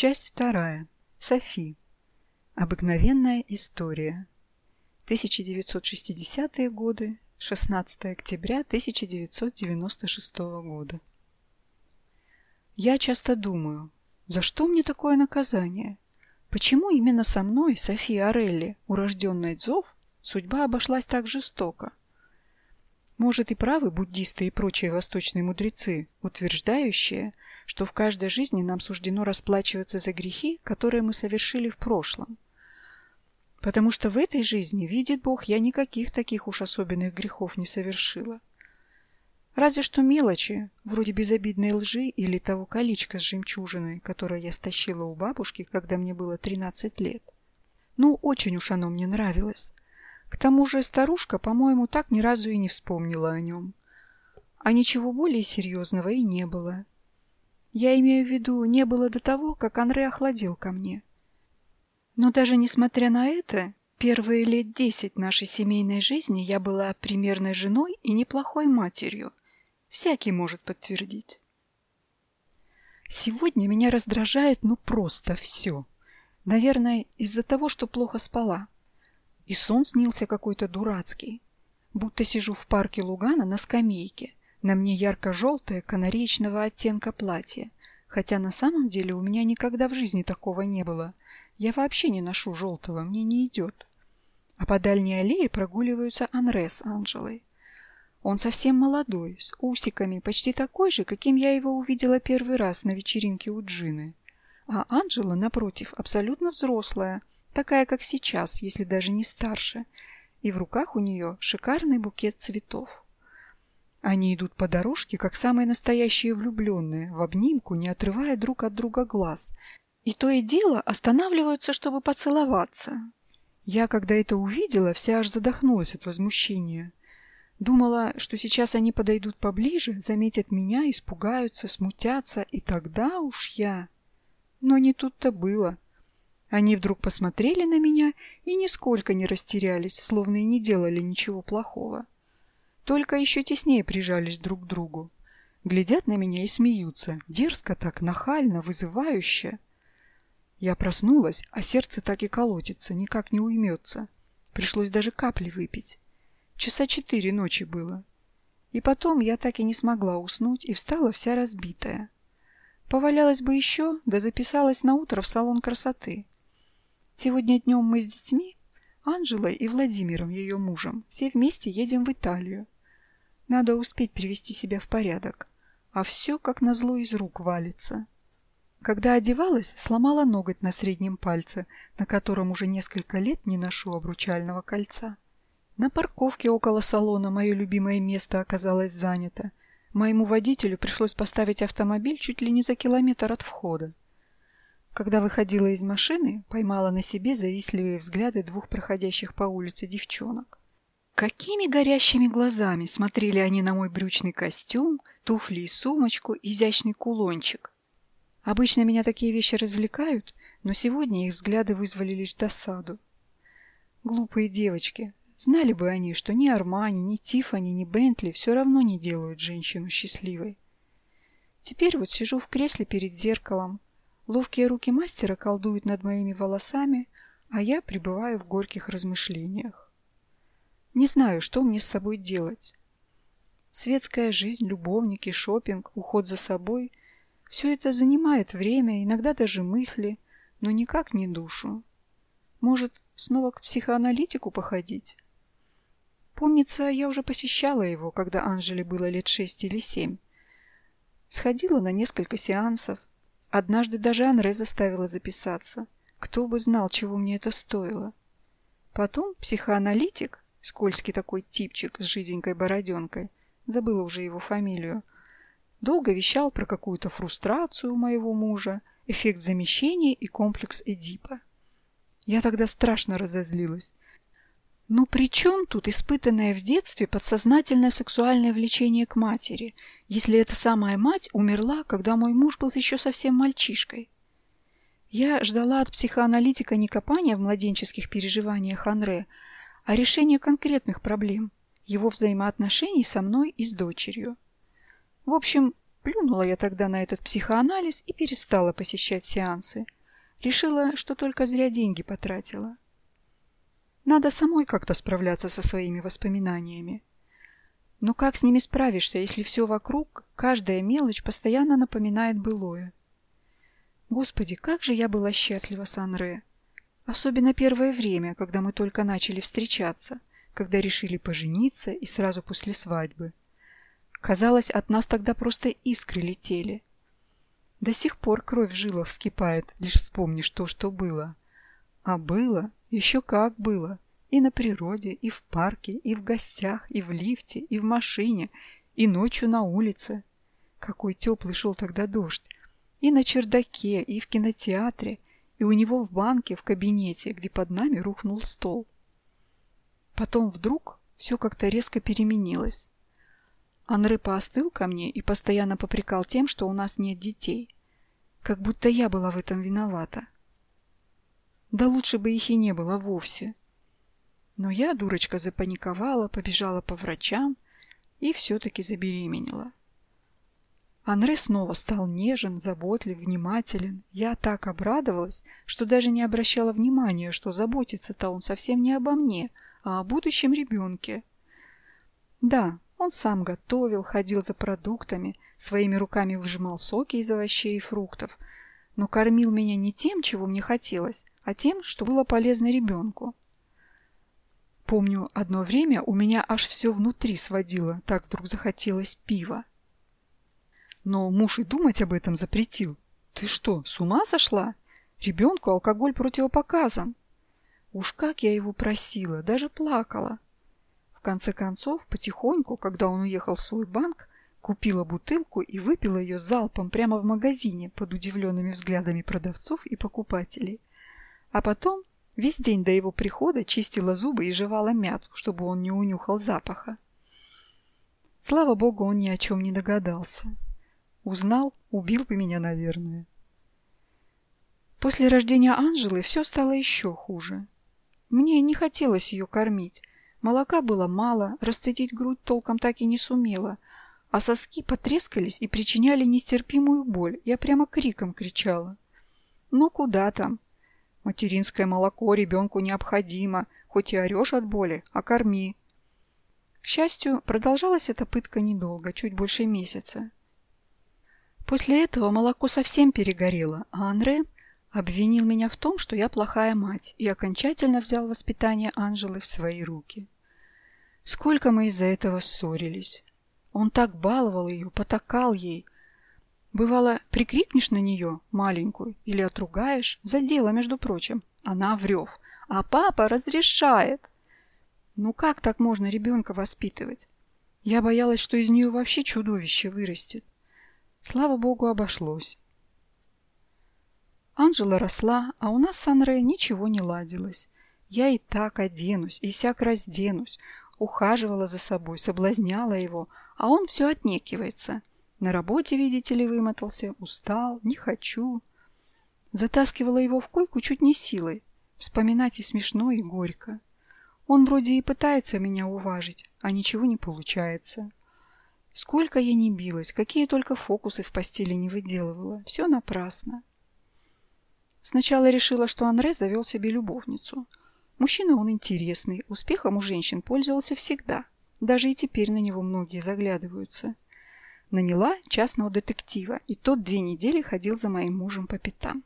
Часть вторая. Софи. Обыкновенная история. 1960-е годы, 16 октября 1996 года. Я часто думаю, за что мне такое наказание? Почему именно со мной, Софи Орелли, урожденной Дзов, судьба обошлась так жестоко? Может и правы буддисты и прочие восточные мудрецы, утверждающие, что в каждой жизни нам суждено расплачиваться за грехи, которые мы совершили в прошлом. Потому что в этой жизни, видит Бог, я никаких таких уж особенных грехов не совершила. Разве что мелочи, вроде безобидной лжи или того колечка с жемчужиной, которое я стащила у бабушки, когда мне было 13 лет. Ну, очень уж оно мне нравилось. К тому же старушка, по-моему, так ни разу и не вспомнила о нем. А ничего более серьезного и не было. Я имею в виду, не было до того, как Анре охладел ко мне. Но даже несмотря на это, первые лет десять нашей семейной жизни я была примерной женой и неплохой матерью. Всякий может подтвердить. Сегодня меня раздражает ну просто все. Наверное, из-за того, что плохо спала. И сон снился какой-то дурацкий. Будто сижу в парке Лугана на скамейке. На мне ярко-желтое канареечного оттенка платье. Хотя на самом деле у меня никогда в жизни такого не было. Я вообще не ношу желтого, мне не идет. А по дальней аллее прогуливаются Анре с Анжелой. Он совсем молодой, с усиками, почти такой же, каким я его увидела первый раз на вечеринке у Джины. А Анжела, напротив, абсолютно взрослая, такая, как сейчас, если даже не старше, и в руках у нее шикарный букет цветов. Они идут по дорожке, как самые настоящие влюбленные, в обнимку, не отрывая друг от друга глаз. И то и дело останавливаются, чтобы поцеловаться. Я, когда это увидела, вся аж задохнулась от возмущения. Думала, что сейчас они подойдут поближе, заметят меня, испугаются, смутятся, и тогда уж я... Но не тут-то было. Они вдруг посмотрели на меня и нисколько не растерялись, словно и не делали ничего плохого. Только еще теснее прижались друг к другу. Глядят на меня и смеются, дерзко так, нахально, вызывающе. Я проснулась, а сердце так и колотится, никак не уймется. Пришлось даже капли выпить. Часа четыре ночи было. И потом я так и не смогла уснуть и встала вся разбитая. Повалялась бы еще, да записалась на утро в салон красоты. Сегодня днем мы с детьми, Анжелой и Владимиром, ее мужем, все вместе едем в Италию. Надо успеть привести себя в порядок, а все, как назло, из рук валится. Когда одевалась, сломала ноготь на среднем пальце, на котором уже несколько лет не ношу обручального кольца. На парковке около салона мое любимое место оказалось занято. Моему водителю пришлось поставить автомобиль чуть ли не за километр от входа. Когда выходила из машины, поймала на себе завистливые взгляды двух проходящих по улице девчонок. Какими горящими глазами смотрели они на мой брючный костюм, туфли и сумочку, изящный кулончик. Обычно меня такие вещи развлекают, но сегодня их взгляды вызвали лишь досаду. Глупые девочки. Знали бы они, что ни Армани, ни Тиффани, ни Бентли все равно не делают женщину счастливой. Теперь вот сижу в кресле перед зеркалом, Ловкие руки мастера колдуют над моими волосами, а я пребываю в горьких размышлениях. Не знаю, что мне с собой делать. Светская жизнь, любовники, шопинг, уход за собой – все это занимает время, иногда даже мысли, но никак не душу. Может, снова к психоаналитику походить? Помнится, я уже посещала его, когда Анжеле было лет шесть или семь. Сходила на несколько сеансов, Однажды даже Анре заставила записаться. Кто бы знал, чего мне это стоило. Потом психоаналитик, скользкий такой типчик с жиденькой бороденкой, забыла уже его фамилию, долго вещал про какую-то фрустрацию у моего мужа, эффект замещения и комплекс Эдипа. Я тогда страшно разозлилась. Но при чем тут испытанное в детстве подсознательное сексуальное влечение к матери, если эта самая мать умерла, когда мой муж был еще совсем мальчишкой? Я ждала от психоаналитика не копания в младенческих переживаниях Анре, а решения конкретных проблем, его взаимоотношений со мной и с дочерью. В общем, Плюнула я тогда на этот психоанализ и перестала посещать сеансы. Решила, что только зря деньги потратила. Надо самой как-то справляться со своими воспоминаниями. Но как с ними справишься, если все вокруг, каждая мелочь постоянно напоминает былое? Господи, как же я была счастлива с Анре. Особенно первое время, когда мы только начали встречаться, когда решили пожениться и сразу после свадьбы. Казалось, от нас тогда просто искры летели. До сих пор кровь в жилах вскипает, лишь вспомнишь то, что было. А было, еще как было. И на природе, и в парке, и в гостях, и в лифте, и в машине, и ночью на улице. Какой теплый шел тогда дождь. И на чердаке, и в кинотеатре, и у него в банке, в кабинете, где под нами рухнул стол. Потом вдруг все как-то резко переменилось. Анры поостыл ко мне и постоянно попрекал тем, что у нас нет детей. Как будто я была в этом виновата. Да лучше бы их и не было вовсе. Но я, дурочка, запаниковала, побежала по врачам и все-таки забеременела. Анре снова стал нежен, заботлив, внимателен. Я так обрадовалась, что даже не обращала внимания, что заботится-то он совсем не обо мне, а о будущем ребенке. Да, он сам готовил, ходил за продуктами, своими руками выжимал соки из овощей и фруктов, но кормил меня не тем, чего мне хотелось, а тем, что было полезно ребенку. Помню, одно время у меня аж все внутри сводило, так вдруг захотелось пива. Но муж и думать об этом запретил. Ты что, с ума сошла? Ребенку алкоголь противопоказан. Уж как я его просила, даже плакала. В конце концов, потихоньку, когда он уехал в свой банк, купила бутылку и выпила ее залпом прямо в магазине под удивленными взглядами продавцов и покупателей. А потом весь день до его прихода чистила зубы и жевала мяту, чтобы он не унюхал запаха. Слава богу, он ни о чем не догадался. Узнал, убил бы меня, наверное. После рождения Анжелы все стало еще хуже. Мне не хотелось ее кормить, Молока было мало, расцедить грудь толком так и не сумела, а соски потрескались и причиняли нестерпимую боль. Я прямо криком кричала. Ну куда там? Материнское молоко ребенку необходимо, хоть и орешь от боли, а корми. К счастью, продолжалась эта пытка недолго, чуть больше месяца. После этого молоко совсем перегорело, а Андре Обвинил меня в том, что я плохая мать, и окончательно взял воспитание Анжелы в свои руки. Сколько мы из-за этого ссорились. Он так баловал ее, потакал ей. Бывало, прикрикнешь на нее, маленькую, или отругаешь, за дело, между прочим. Она врев, а папа разрешает. Ну как так можно ребенка воспитывать? Я боялась, что из нее вообще чудовище вырастет. Слава богу, обошлось. Анжела росла, а у нас с Анре ничего не ладилось. Я и так оденусь, и сяк разденусь, ухаживала за собой, соблазняла его, а он все отнекивается. На работе, видите ли, вымотался, устал, не хочу. Затаскивала его в койку чуть не силой. Вспоминать и смешно, и горько. Он вроде и пытается меня уважить, а ничего не получается. Сколько я не билась, какие только фокусы в постели не выделывала. Все напрасно. Сначала решила, что Анре завел себе любовницу. Мужчина он интересный, успехом у женщин пользовался всегда. Даже и теперь на него многие заглядываются. Наняла частного детектива, и тот две недели ходил за моим мужем по пятам.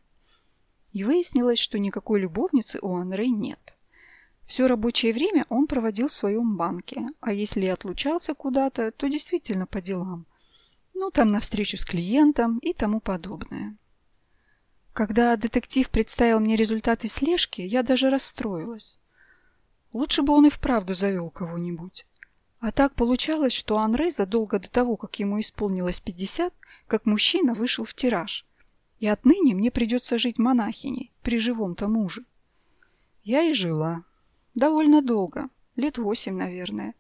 И выяснилось, что никакой любовницы у Анре нет. Все рабочее время он проводил в своем банке, а если и отлучался куда-то, то действительно по делам. Ну, там на встречу с клиентом и тому подобное. Когда детектив представил мне результаты слежки, я даже расстроилась. Лучше бы он и вправду завел кого-нибудь. А так получалось, что Анре задолго до того, как ему исполнилось пятьдесят, как мужчина вышел в тираж. И отныне мне придется жить монахиней, при живом-то муже. Я и жила. Довольно долго. Лет восемь, наверное.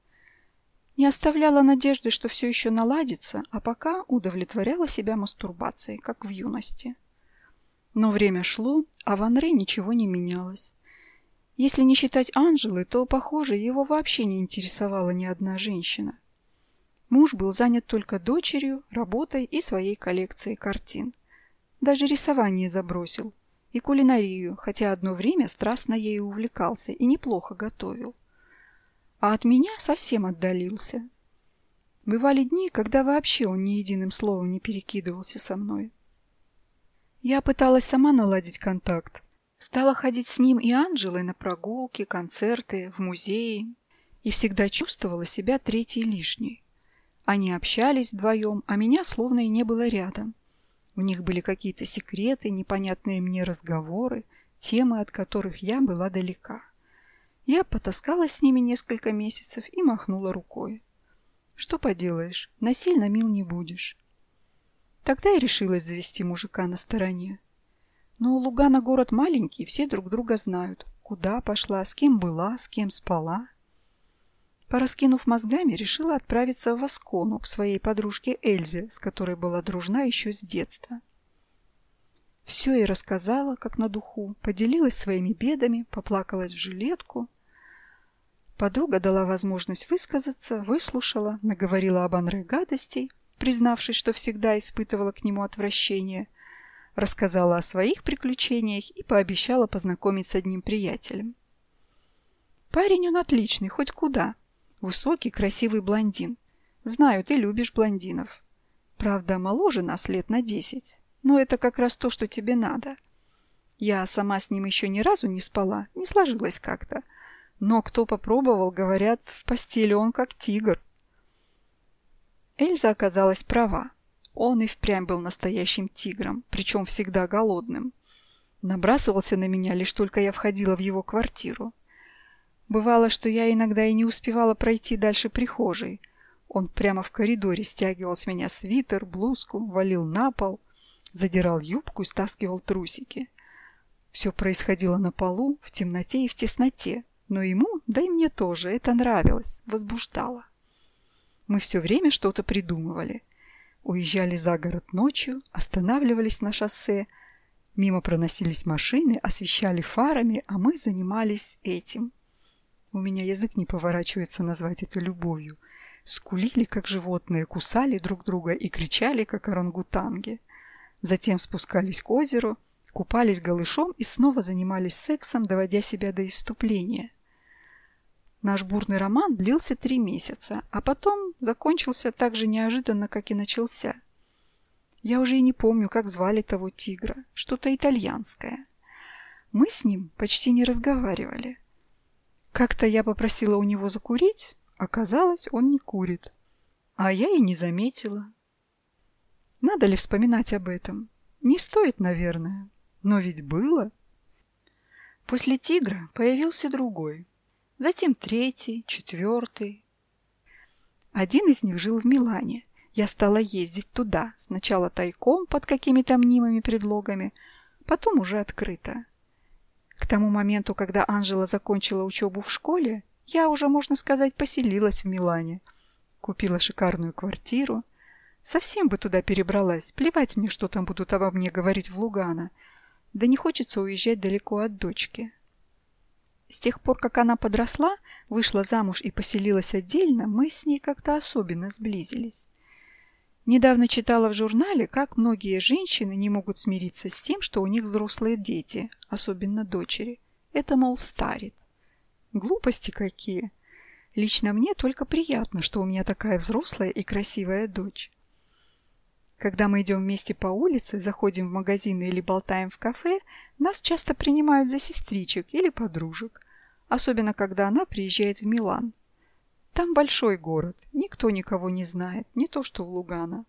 Не оставляла надежды, что все еще наладится, а пока удовлетворяла себя мастурбацией, как в юности. Но время шло, а в Анре ничего не менялось. Если не считать Анжелы, то, похоже, его вообще не интересовала ни одна женщина. Муж был занят только дочерью, работой и своей коллекцией картин. Даже рисование забросил. И кулинарию, хотя одно время страстно ею увлекался и неплохо готовил. А от меня совсем отдалился. Бывали дни, когда вообще он ни единым словом не перекидывался со мной. Я пыталась сама наладить контакт. Стала ходить с ним и Анжелой на прогулки, концерты, в музеи. И всегда чувствовала себя третьей лишней. Они общались вдвоем, а меня словно и не было рядом. У них были какие-то секреты, непонятные мне разговоры, темы, от которых я была далека. Я потаскалась с ними несколько месяцев и махнула рукой. Что поделаешь, насильно мил не будешь. Тогда я решилась завести мужика на стороне. Но Лугана город маленький, все друг друга знают. Куда пошла, с кем была, с кем спала. Пораскинув мозгами, решила отправиться в Аскону к своей подружке Эльзе, с которой была дружна еще с детства. Все ей рассказала, как на духу, поделилась своими бедами, поплакалась в жилетку. Подруга дала возможность высказаться, выслушала, наговорила об Анре гадостей, признавшись, что всегда испытывала к нему отвращение, рассказала о своих приключениях и пообещала познакомить с одним приятелем. Парень он отличный, хоть куда. Высокий, красивый блондин. Знаю, ты любишь блондинов. Правда, моложе нас лет на десять. Но это как раз то, что тебе надо. Я сама с ним еще ни разу не спала, не сложилось как-то. Но кто попробовал, говорят, в постели он как тигр. Эльза оказалась права. Он и впрямь был настоящим тигром, причем всегда голодным. Набрасывался на меня, лишь только я входила в его квартиру. Бывало, что я иногда и не успевала пройти дальше прихожей. Он прямо в коридоре стягивал с меня свитер, блузку, валил на пол, задирал юбку и стаскивал трусики. Все происходило на полу, в темноте и в тесноте. Но ему, да и мне тоже, это нравилось, возбуждало. Мы все время что-то придумывали. Уезжали за город ночью, останавливались на шоссе, мимо проносились машины, освещали фарами, а мы занимались этим – у меня язык не поворачивается назвать это любовью. Скулили, как животные, кусали друг друга и кричали, как орангутанги. Затем спускались к озеру, купались голышом и снова занимались сексом, доводя себя до иступления. Наш бурный роман длился три месяца, а потом закончился так же неожиданно, как и начался. Я уже и не помню, как звали того тигра, что-то итальянское. Мы с ним почти не разговаривали. Как-то я попросила у него закурить, оказалось, он не курит. А я и не заметила. Надо ли вспоминать об этом? Не стоит, наверное. Но ведь было. После тигра появился другой. Затем третий, четвертый. Один из них жил в Милане. Я стала ездить туда, сначала тайком под какими-то мнимыми предлогами, потом уже открыто. К тому моменту, когда Анжела закончила учебу в школе, я уже, можно сказать, поселилась в Милане. Купила шикарную квартиру. Совсем бы туда перебралась. Плевать мне, что там будут обо мне говорить в Лугано. Да не хочется уезжать далеко от дочки. С тех пор, как она подросла, вышла замуж и поселилась отдельно, мы с ней как-то особенно сблизились. Недавно читала в журнале, как многие женщины не могут смириться с тем, что у них взрослые дети, особенно дочери. Это, мол, старит. Глупости какие. Лично мне только приятно, что у меня такая взрослая и красивая дочь. Когда мы идем вместе по улице, заходим в магазины или болтаем в кафе, нас часто принимают за сестричек или подружек, особенно когда она приезжает в Милан. Там большой город, никто никого не знает, не то что в Лугано.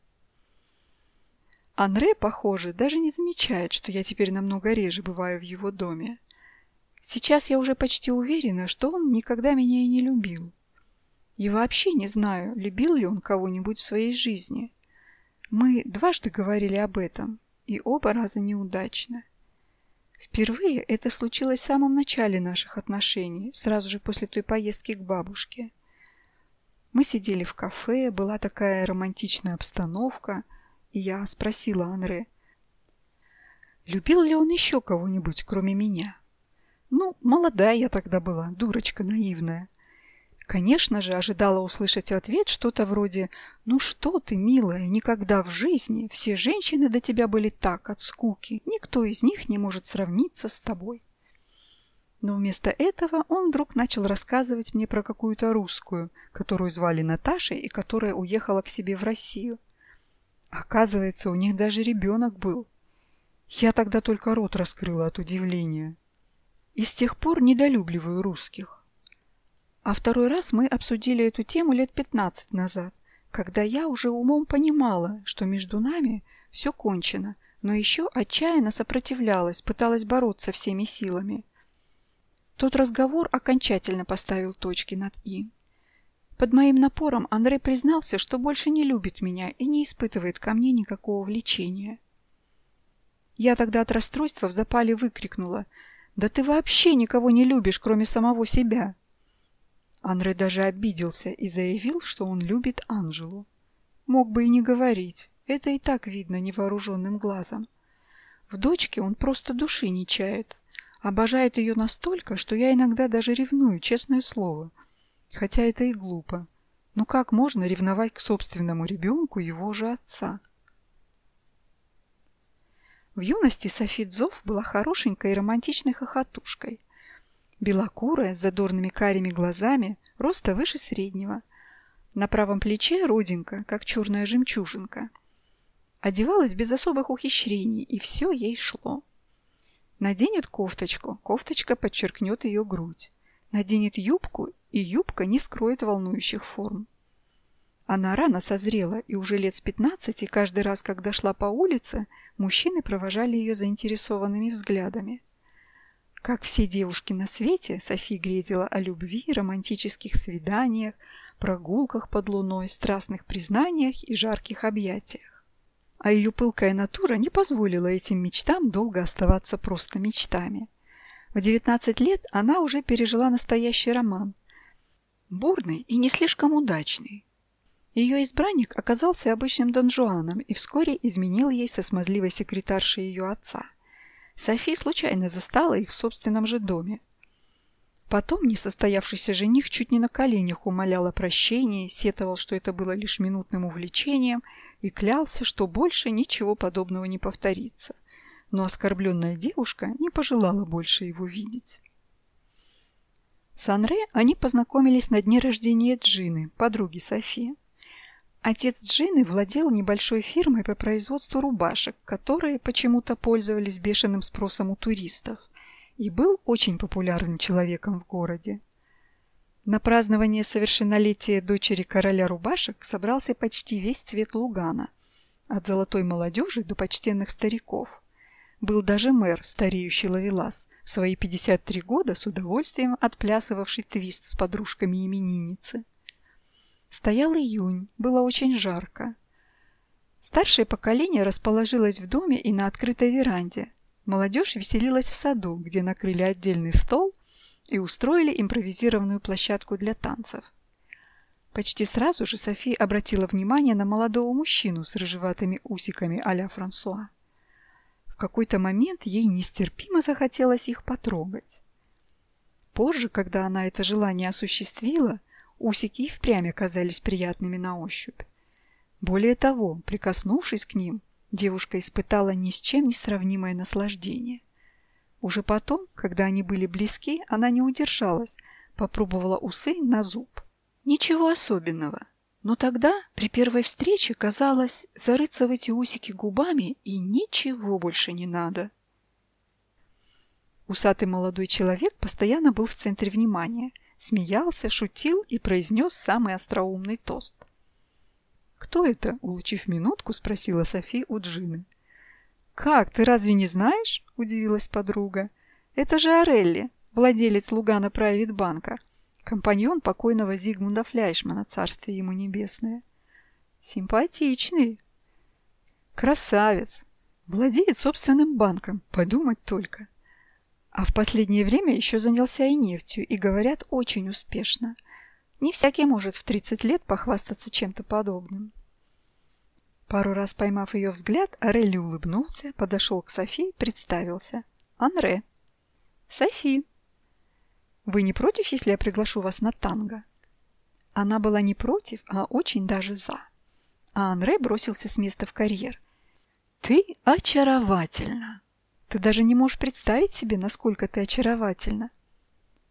Анре, похоже, даже не замечает, что я теперь намного реже бываю в его доме. Сейчас я уже почти уверена, что он никогда меня и не любил. И вообще не знаю, любил ли он кого-нибудь в своей жизни. Мы дважды говорили об этом, и оба раза неудачно. Впервые это случилось в самом начале наших отношений, сразу же после той поездки к бабушке. Мы сидели в кафе, была такая романтичная обстановка, и я спросила Анре, любил ли он еще кого-нибудь, кроме меня. Ну, молодая я тогда была, дурочка наивная. Конечно же, ожидала услышать ответ что-то вроде «Ну что ты, милая, никогда в жизни все женщины до тебя были так от скуки, никто из них не может сравниться с тобой». Но вместо этого он вдруг начал рассказывать мне про какую-то русскую, которую звали Наташей и которая уехала к себе в Россию. Оказывается, у них даже ребенок был. Я тогда только рот раскрыла от удивления. И с тех пор недолюбливаю русских. А второй раз мы обсудили эту тему лет пятнадцать назад, когда я уже умом понимала, что между нами все кончено, но еще отчаянно сопротивлялась, пыталась бороться всеми силами. Тот разговор окончательно поставил точки над «и». Под моим напором Андрей признался, что больше не любит меня и не испытывает ко мне никакого влечения. Я тогда от расстройства в запале выкрикнула «Да ты вообще никого не любишь, кроме самого себя!» Андрей даже обиделся и заявил, что он любит Анжелу. Мог бы и не говорить, это и так видно невооруженным глазом. В дочке он просто души не чает, Обожает ее настолько, что я иногда даже ревную, честное слово. Хотя это и глупо. Но как можно ревновать к собственному ребенку его же отца? В юности Софи Дзов была хорошенькой и романтичной хохотушкой. Белокурая, с задорными карими глазами, роста выше среднего. На правом плече родинка, как черная жемчужинка. Одевалась без особых ухищрений, и все ей шло. Наденет кофточку, кофточка подчеркнет ее грудь. Наденет юбку, и юбка не скроет волнующих форм. Она рано созрела, и уже лет с пятнадцати каждый раз, когда шла по улице, мужчины провожали ее заинтересованными взглядами. Как все девушки на свете, Софи грезила о любви, романтических свиданиях, прогулках под луной, страстных признаниях и жарких объятиях а ее пылкая натура не позволила этим мечтам долго оставаться просто мечтами. В 19 лет она уже пережила настоящий роман. Бурный и не слишком удачный. Ее избранник оказался обычным донжуаном и вскоре изменил ей со смазливой секретаршей ее отца. Софи случайно застала их в собственном же доме. Потом несостоявшийся жених чуть не на коленях умолял о прощении, сетовал, что это было лишь минутным увлечением, и клялся, что больше ничего подобного не повторится. Но оскорбленная девушка не пожелала больше его видеть. С Анре они познакомились на дне рождения Джины, подруги Софии. Отец Джины владел небольшой фирмой по производству рубашек, которые почему-то пользовались бешеным спросом у туристов – и был очень популярным человеком в городе. На празднование совершеннолетия дочери короля рубашек собрался почти весь цвет Лугана, от золотой молодежи до почтенных стариков. Был даже мэр, стареющий Лавелас, в свои 53 года с удовольствием отплясывавший твист с подружками именинницы. Стоял июнь, было очень жарко. Старшее поколение расположилось в доме и на открытой веранде, Молодежь веселилась в саду, где накрыли отдельный стол и устроили импровизированную площадку для танцев. Почти сразу же Софи обратила внимание на молодого мужчину с рыжеватыми усиками а-ля Франсуа. В какой-то момент ей нестерпимо захотелось их потрогать. Позже, когда она это желание осуществила, усики и впрямь оказались приятными на ощупь. Более того, прикоснувшись к ним, девушка испытала ни с чем не сравнимое наслаждение. Уже потом, когда они были близки, она не удержалась, попробовала усы на зуб. Ничего особенного. Но тогда, при первой встрече, казалось, зарыться в эти усики губами и ничего больше не надо. Усатый молодой человек постоянно был в центре внимания, смеялся, шутил и произнес самый остроумный тост – «Кто это?» – улучив минутку, спросила Софи у Джины. «Как, ты разве не знаешь?» – удивилась подруга. «Это же Орелли, владелец Лугана Прайвит Банка, компаньон покойного Зигмунда Фляйшмана, царствие ему небесное. Симпатичный. Красавец. Владеет собственным банком, подумать только. А в последнее время еще занялся и нефтью, и, говорят, очень успешно. Не всякий может в 30 лет похвастаться чем-то подобным. Пару раз поймав ее взгляд, Орелли улыбнулся, подошел к Софи, представился. «Анре». «Софи». «Вы не против, если я приглашу вас на танго?» Она была не против, а очень даже за. А Анре бросился с места в карьер. «Ты очаровательна!» «Ты даже не можешь представить себе, насколько ты очаровательна!»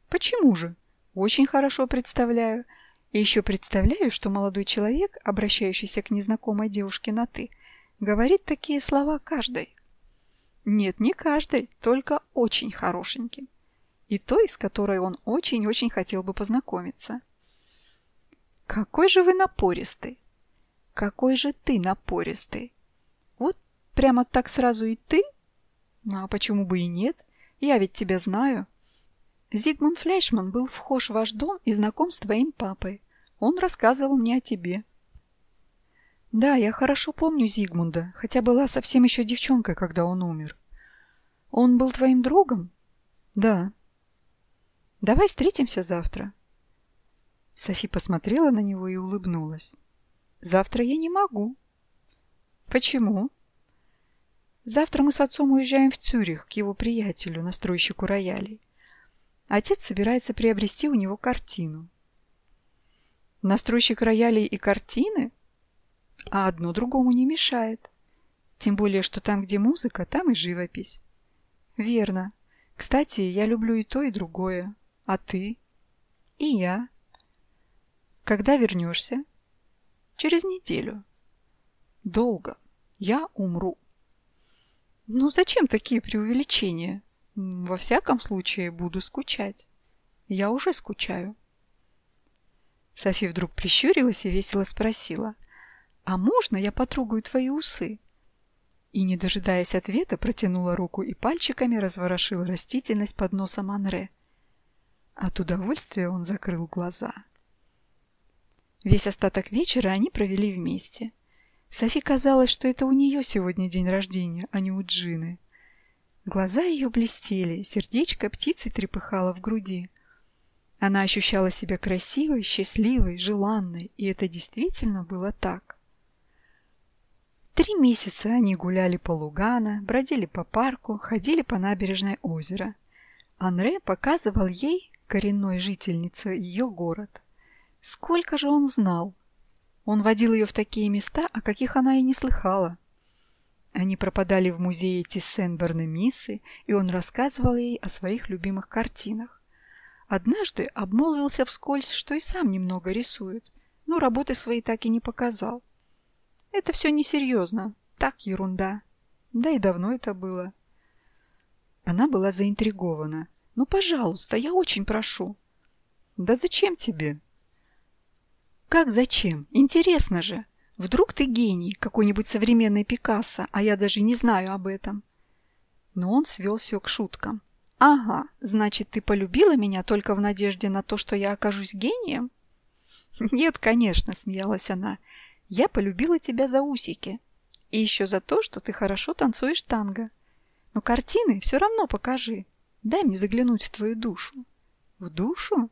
«Почему же? Очень хорошо представляю. И еще представляю, что молодой человек, обращающийся к незнакомой девушке на «ты», говорит такие слова каждой. Нет, не каждой, только очень хорошеньким. И той, с которой он очень-очень хотел бы познакомиться. Какой же вы напористый! Какой же ты напористый! Вот прямо так сразу и ты? Ну, а почему бы и нет? Я ведь тебя знаю. Зигмунд Фляшман был вхож в ваш дом и знаком с твоим папой. Он рассказывал мне о тебе. Да, я хорошо помню Зигмунда, хотя была совсем еще девчонкой, когда он умер. Он был твоим другом? Да. Давай встретимся завтра. Софи посмотрела на него и улыбнулась. Завтра я не могу. Почему? Завтра мы с отцом уезжаем в Цюрих к его приятелю, настройщику роялей. Отец собирается приобрести у него картину. Настройщик роялей и картины? А одно другому не mешает. Тем более, что там, где музыка, там и живопись. Верно. Кстати, я люблю и то, и другое. А ты? И я. Когда вернешься? Через неделю. Долго. Я умру. Ну зачем такие преувеличения? Во всяком случае, буду скучать. Я уже скучаю. Софи вдруг прищурилась и весело спросила. «А можно я потрогаю твои усы?» И, не дожидаясь ответа, протянула руку и пальчиками разворошила растительность под носом Анре. От удовольствия он закрыл глаза. Весь остаток вечера они провели вместе. Софи казалось, что это у нее сегодня день рождения, а не у Джины. Глаза ее блестели, сердечко птицей трепыхало в груди. Она ощущала себя красивой, счастливой, желанной, и это действительно было так. Три месяца они гуляли по Лугана, бродили по парку, ходили по набережной озера. Анре показывал ей, коренной жительнице, ее город. Сколько же он знал! Он водил ее в такие места, о каких она и не слыхала. Они пропадали в музее Тиссен-Барнемисы, и он рассказывал ей о своих любимых картинах. Однажды обмолвился вскользь, что и сам немного рисует, но работы свои так и не показал. Это все несерьезно, так ерунда. Да и давно это было. Она была заинтригована. «Ну, пожалуйста, я очень прошу». «Да зачем тебе?» «Как зачем? Интересно же!» Вдруг ты гений, какой-нибудь современный Пикассо, а я даже не знаю об этом. Но он свел все к шуткам. Ага, значит, ты полюбила меня только в надежде на то, что я окажусь гением? Нет, конечно, смеялась она. Я полюбила тебя за усики. И еще за то, что ты хорошо танцуешь танго. Но картины все равно покажи. Дай мне заглянуть в твою душу. В душу?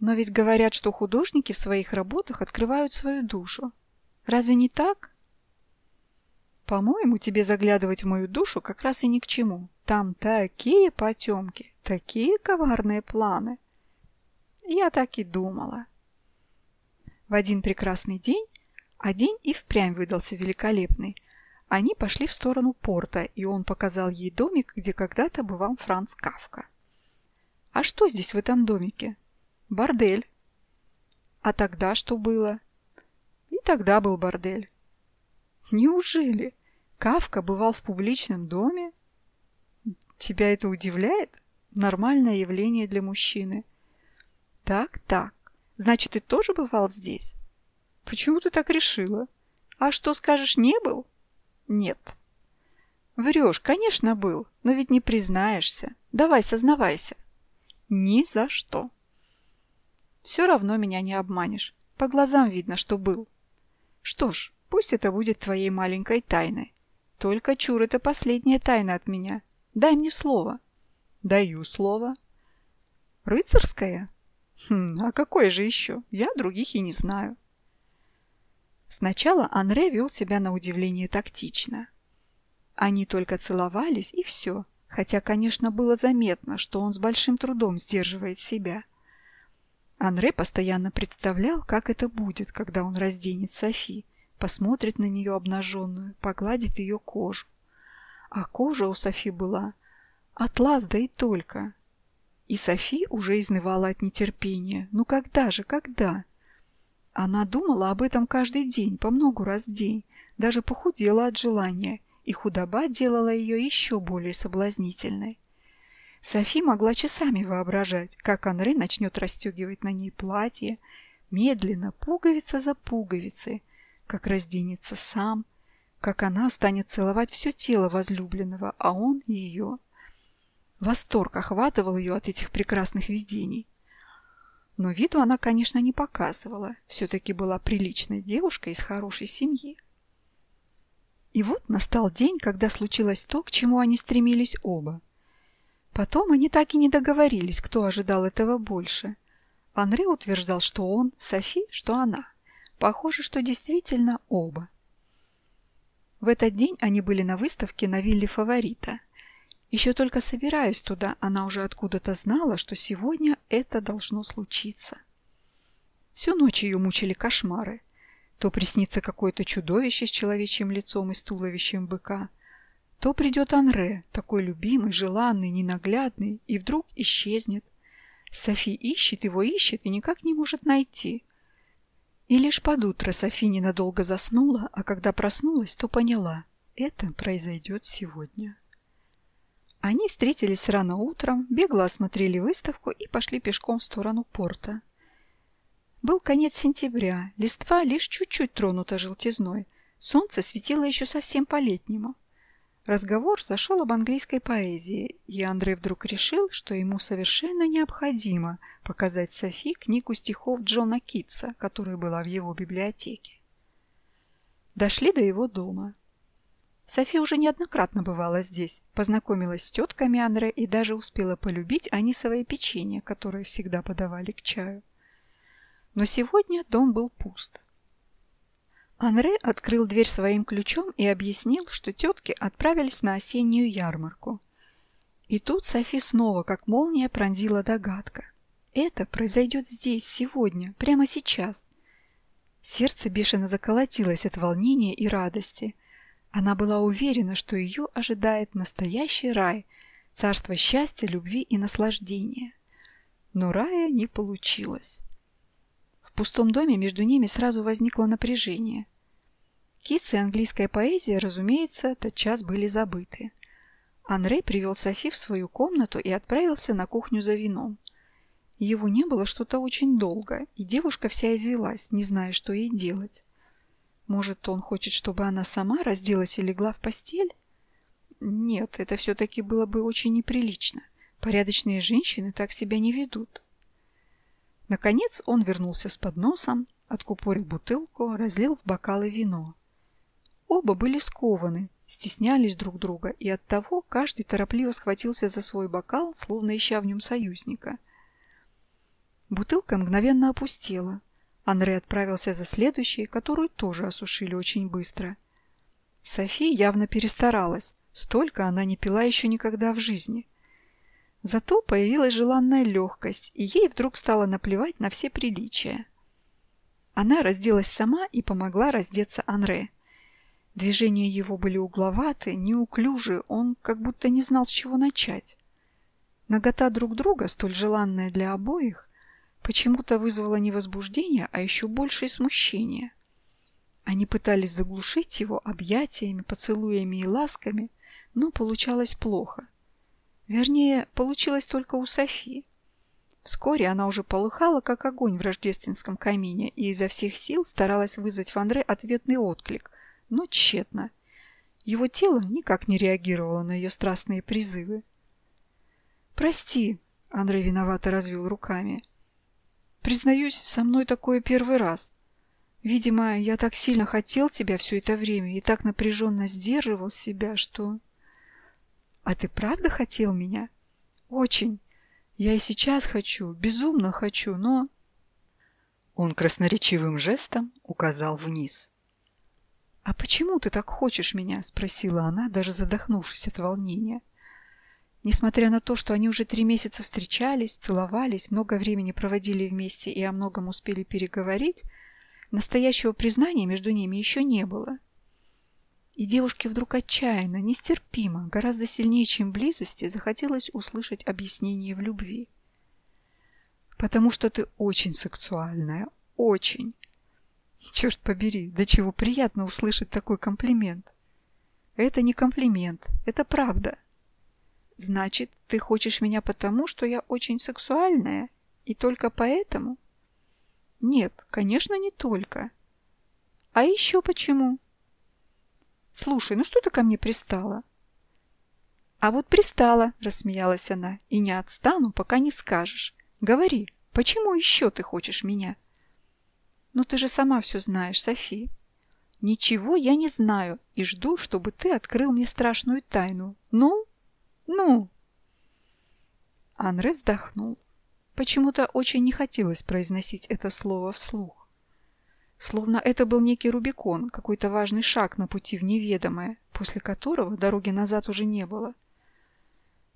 Но ведь говорят, что художники в своих работах открывают свою душу. Разве не так? По-моему, тебе заглядывать в мою душу как раз и ни к чему. Там такие потемки, такие коварные планы. Я так и думала. В один прекрасный день, а день и впрямь выдался великолепный, они пошли в сторону порта, и он показал ей домик, где когда-то бывал Франц Кавка. «А что здесь в этом домике?» Бордель. А тогда что было? И тогда был бордель. Неужели? Кавка бывал в публичном доме? Тебя это удивляет? Нормальное явление для мужчины. Так, так. Значит, ты тоже бывал здесь? Почему ты так решила? А что скажешь, не был? Нет. Врешь, конечно, был, но ведь не признаешься. Давай, сознавайся. Ни за что. Все равно меня не обманешь. По глазам видно, что был. Что ж, пусть это будет твоей маленькой тайной. Только чур, это последняя тайна от меня. Дай мне слово. Даю слово. Рыцарское? Хм, а какое же еще? Я других и не знаю. Сначала Анре вел себя на удивление тактично. Они только целовались, и все. Хотя, конечно, было заметно, что он с большим трудом сдерживает себя. — Анре постоянно представлял, как это будет, когда он разденет Софи, посмотрит на нее обнаженную, погладит ее кожу. А кожа у Софи была атлас, да и только. И Софи уже изнывала от нетерпения. Ну когда же, когда? Она думала об этом каждый день, по много раз в день, даже похудела от желания, и худоба делала ее еще более соблазнительной. Софи могла часами воображать, как Анри начнет расстегивать на ней платье, медленно, пуговица за пуговицей, как разденется сам, как она станет целовать все тело возлюбленного, а он ее. Восторг охватывал ее от этих прекрасных видений. Но виду она, конечно, не показывала. Все-таки была приличной девушкой из хорошей семьи. И вот настал день, когда случилось то, к чему они стремились оба. Потом они так и не договорились, кто ожидал этого больше. Анри утверждал, что он, Софи, что она. Похоже, что действительно оба. В этот день они были на выставке на вилле фаворита. Еще только собираясь туда, она уже откуда-то знала, что сегодня это должно случиться. Всю ночь ее мучили кошмары. То приснится какое-то чудовище с человечьим лицом и с туловищем быка, то придет Анре, такой любимый, желанный, ненаглядный, и вдруг исчезнет. Софи ищет его, ищет и никак не может найти. И лишь под утро Софи ненадолго заснула, а когда проснулась, то поняла – это произойдет сегодня. Они встретились рано утром, бегло осмотрели выставку и пошли пешком в сторону порта. Был конец сентября, листва лишь чуть-чуть тронута желтизной, солнце светило еще совсем по-летнему – Разговор зашел об английской поэзии, и Андрей вдруг решил, что ему совершенно необходимо показать Софи книгу стихов Джона Китса, которая была в его библиотеке. Дошли до его дома. Софи уже неоднократно бывала здесь, познакомилась с тетками Андре и даже успела полюбить анисовое печенье, которое всегда подавали к чаю. Но сегодня дом был пуст. Анре открыл дверь своим ключом и объяснил, что тетки отправились на осеннюю ярмарку. И тут Софи снова, как молния, пронзила догадка. Это произойдет здесь, сегодня, прямо сейчас. Сердце бешено заколотилось от волнения и радости. Она была уверена, что ее ожидает настоящий рай, царство счастья, любви и наслаждения. Но рая не получилось пустом доме между ними сразу возникло напряжение. Китс и английская поэзия, разумеется, тотчас были забыты. Анрей привел Софи в свою комнату и отправился на кухню за вином. Его не было что-то очень долго, и девушка вся извелась, не зная, что ей делать. Может, он хочет, чтобы она сама разделась и легла в постель? Нет, это все-таки было бы очень неприлично. Порядочные женщины так себя не ведут. Наконец он вернулся с подносом, откупорил бутылку, разлил в бокалы вино. Оба были скованы, стеснялись друг друга, и оттого каждый торопливо схватился за свой бокал, словно ища в нем союзника. Бутылка мгновенно опустела. Андрей отправился за следующей, которую тоже осушили очень быстро. София явно перестаралась. Столько она не пила еще никогда в жизни – Зато появилась желанная легкость, и ей вдруг стало наплевать на все приличия. Она разделась сама и помогла раздеться Анре. Движения его были угловаты, неуклюжи, он как будто не знал, с чего начать. Нагота друг друга, столь желанная для обоих, почему-то вызвала не возбуждение, а еще большее смущение. Они пытались заглушить его объятиями, поцелуями и ласками, но получалось плохо. Вернее, получилось только у Софи. Вскоре она уже полыхала, как огонь в рождественском камине, и изо всех сил старалась вызвать в Андре ответный отклик, но тщетно. Его тело никак не реагировало на ее страстные призывы. «Прости», — Андрей виновато развел руками. «Признаюсь, со мной такое первый раз. Видимо, я так сильно хотел тебя все это время и так напряженно сдерживал себя, что...» «А ты правда хотел меня?» «Очень. Я и сейчас хочу, безумно хочу, но...» Он красноречивым жестом указал вниз. «А почему ты так хочешь меня?» — спросила она, даже задохнувшись от волнения. Несмотря на то, что они уже три месяца встречались, целовались, много времени проводили вместе и о многом успели переговорить, настоящего признания между ними еще не было. И девушке вдруг отчаянно, нестерпимо, гораздо сильнее, чем близости, захотелось услышать объяснение в любви. «Потому что ты очень сексуальная, очень!» Черт побери, до чего приятно услышать такой комплимент. Это не комплимент, это правда. Значит, ты хочешь меня потому, что я очень сексуальная? И только поэтому? Нет, конечно, не только. А еще почему? Слушай, ну что ты ко мне пристала? А вот пристала, рассмеялась она, и не отстану, пока не скажешь. Говори, почему еще ты хочешь меня? Ну ты же сама все знаешь, Софи. Ничего я не знаю и жду, чтобы ты открыл мне страшную тайну. Ну? Ну!» Анре вздохнул. Почему-то очень не хотелось произносить это слово вслух. Словно это был некий Рубикон, какой-то важный шаг на пути в неведомое, после которого дороги назад уже не было.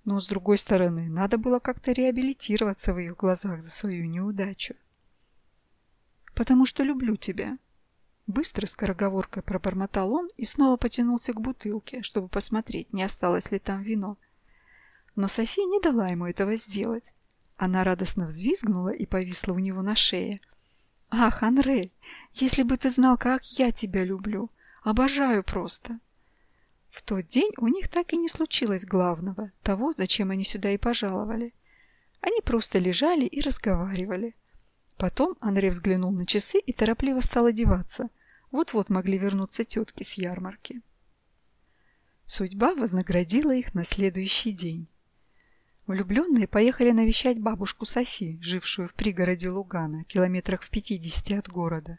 Но, с другой стороны, надо было как-то реабилитироваться в ее глазах за свою неудачу. «Потому что люблю тебя», Быстро скороговоркой пробормотал он и снова потянулся к бутылке, чтобы посмотреть, не осталось ли там вино. Но София не дала ему этого сделать. Она радостно взвизгнула и повисла у него на шее. «Ах, Анре, если бы ты знал, как я тебя люблю! Обожаю просто!» В тот день у них так и не случилось главного, того, зачем они сюда и пожаловали. Они просто лежали и разговаривали. Потом Андрей взглянул на часы и торопливо стал одеваться. Вот-вот могли вернуться тетки с ярмарки. Судьба вознаградила их на следующий день. Влюбленные поехали навещать бабушку Софи, жившую в пригороде Лугана, километрах в 50 от города.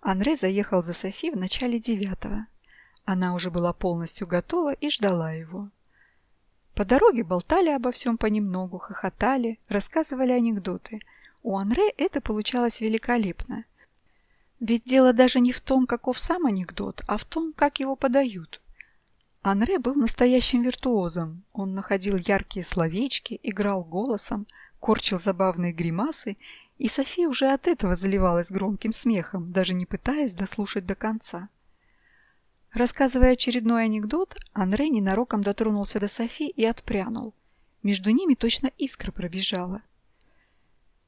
Анре заехал за Софи в начале девятого. Она уже была полностью готова и ждала его. По дороге болтали обо всем понемногу, хохотали, рассказывали анекдоты. У Анре это получалось великолепно. Ведь дело даже не в том, каков сам анекдот, а в том, как его подают. Анре был настоящим виртуозом. Он находил яркие словечки, играл голосом, корчил забавные гримасы, и София уже от этого заливалась громким смехом, даже не пытаясь дослушать до конца. Рассказывая очередной анекдот, Анре ненароком дотронулся до Софи и отпрянул. Между ними точно искра пробежала.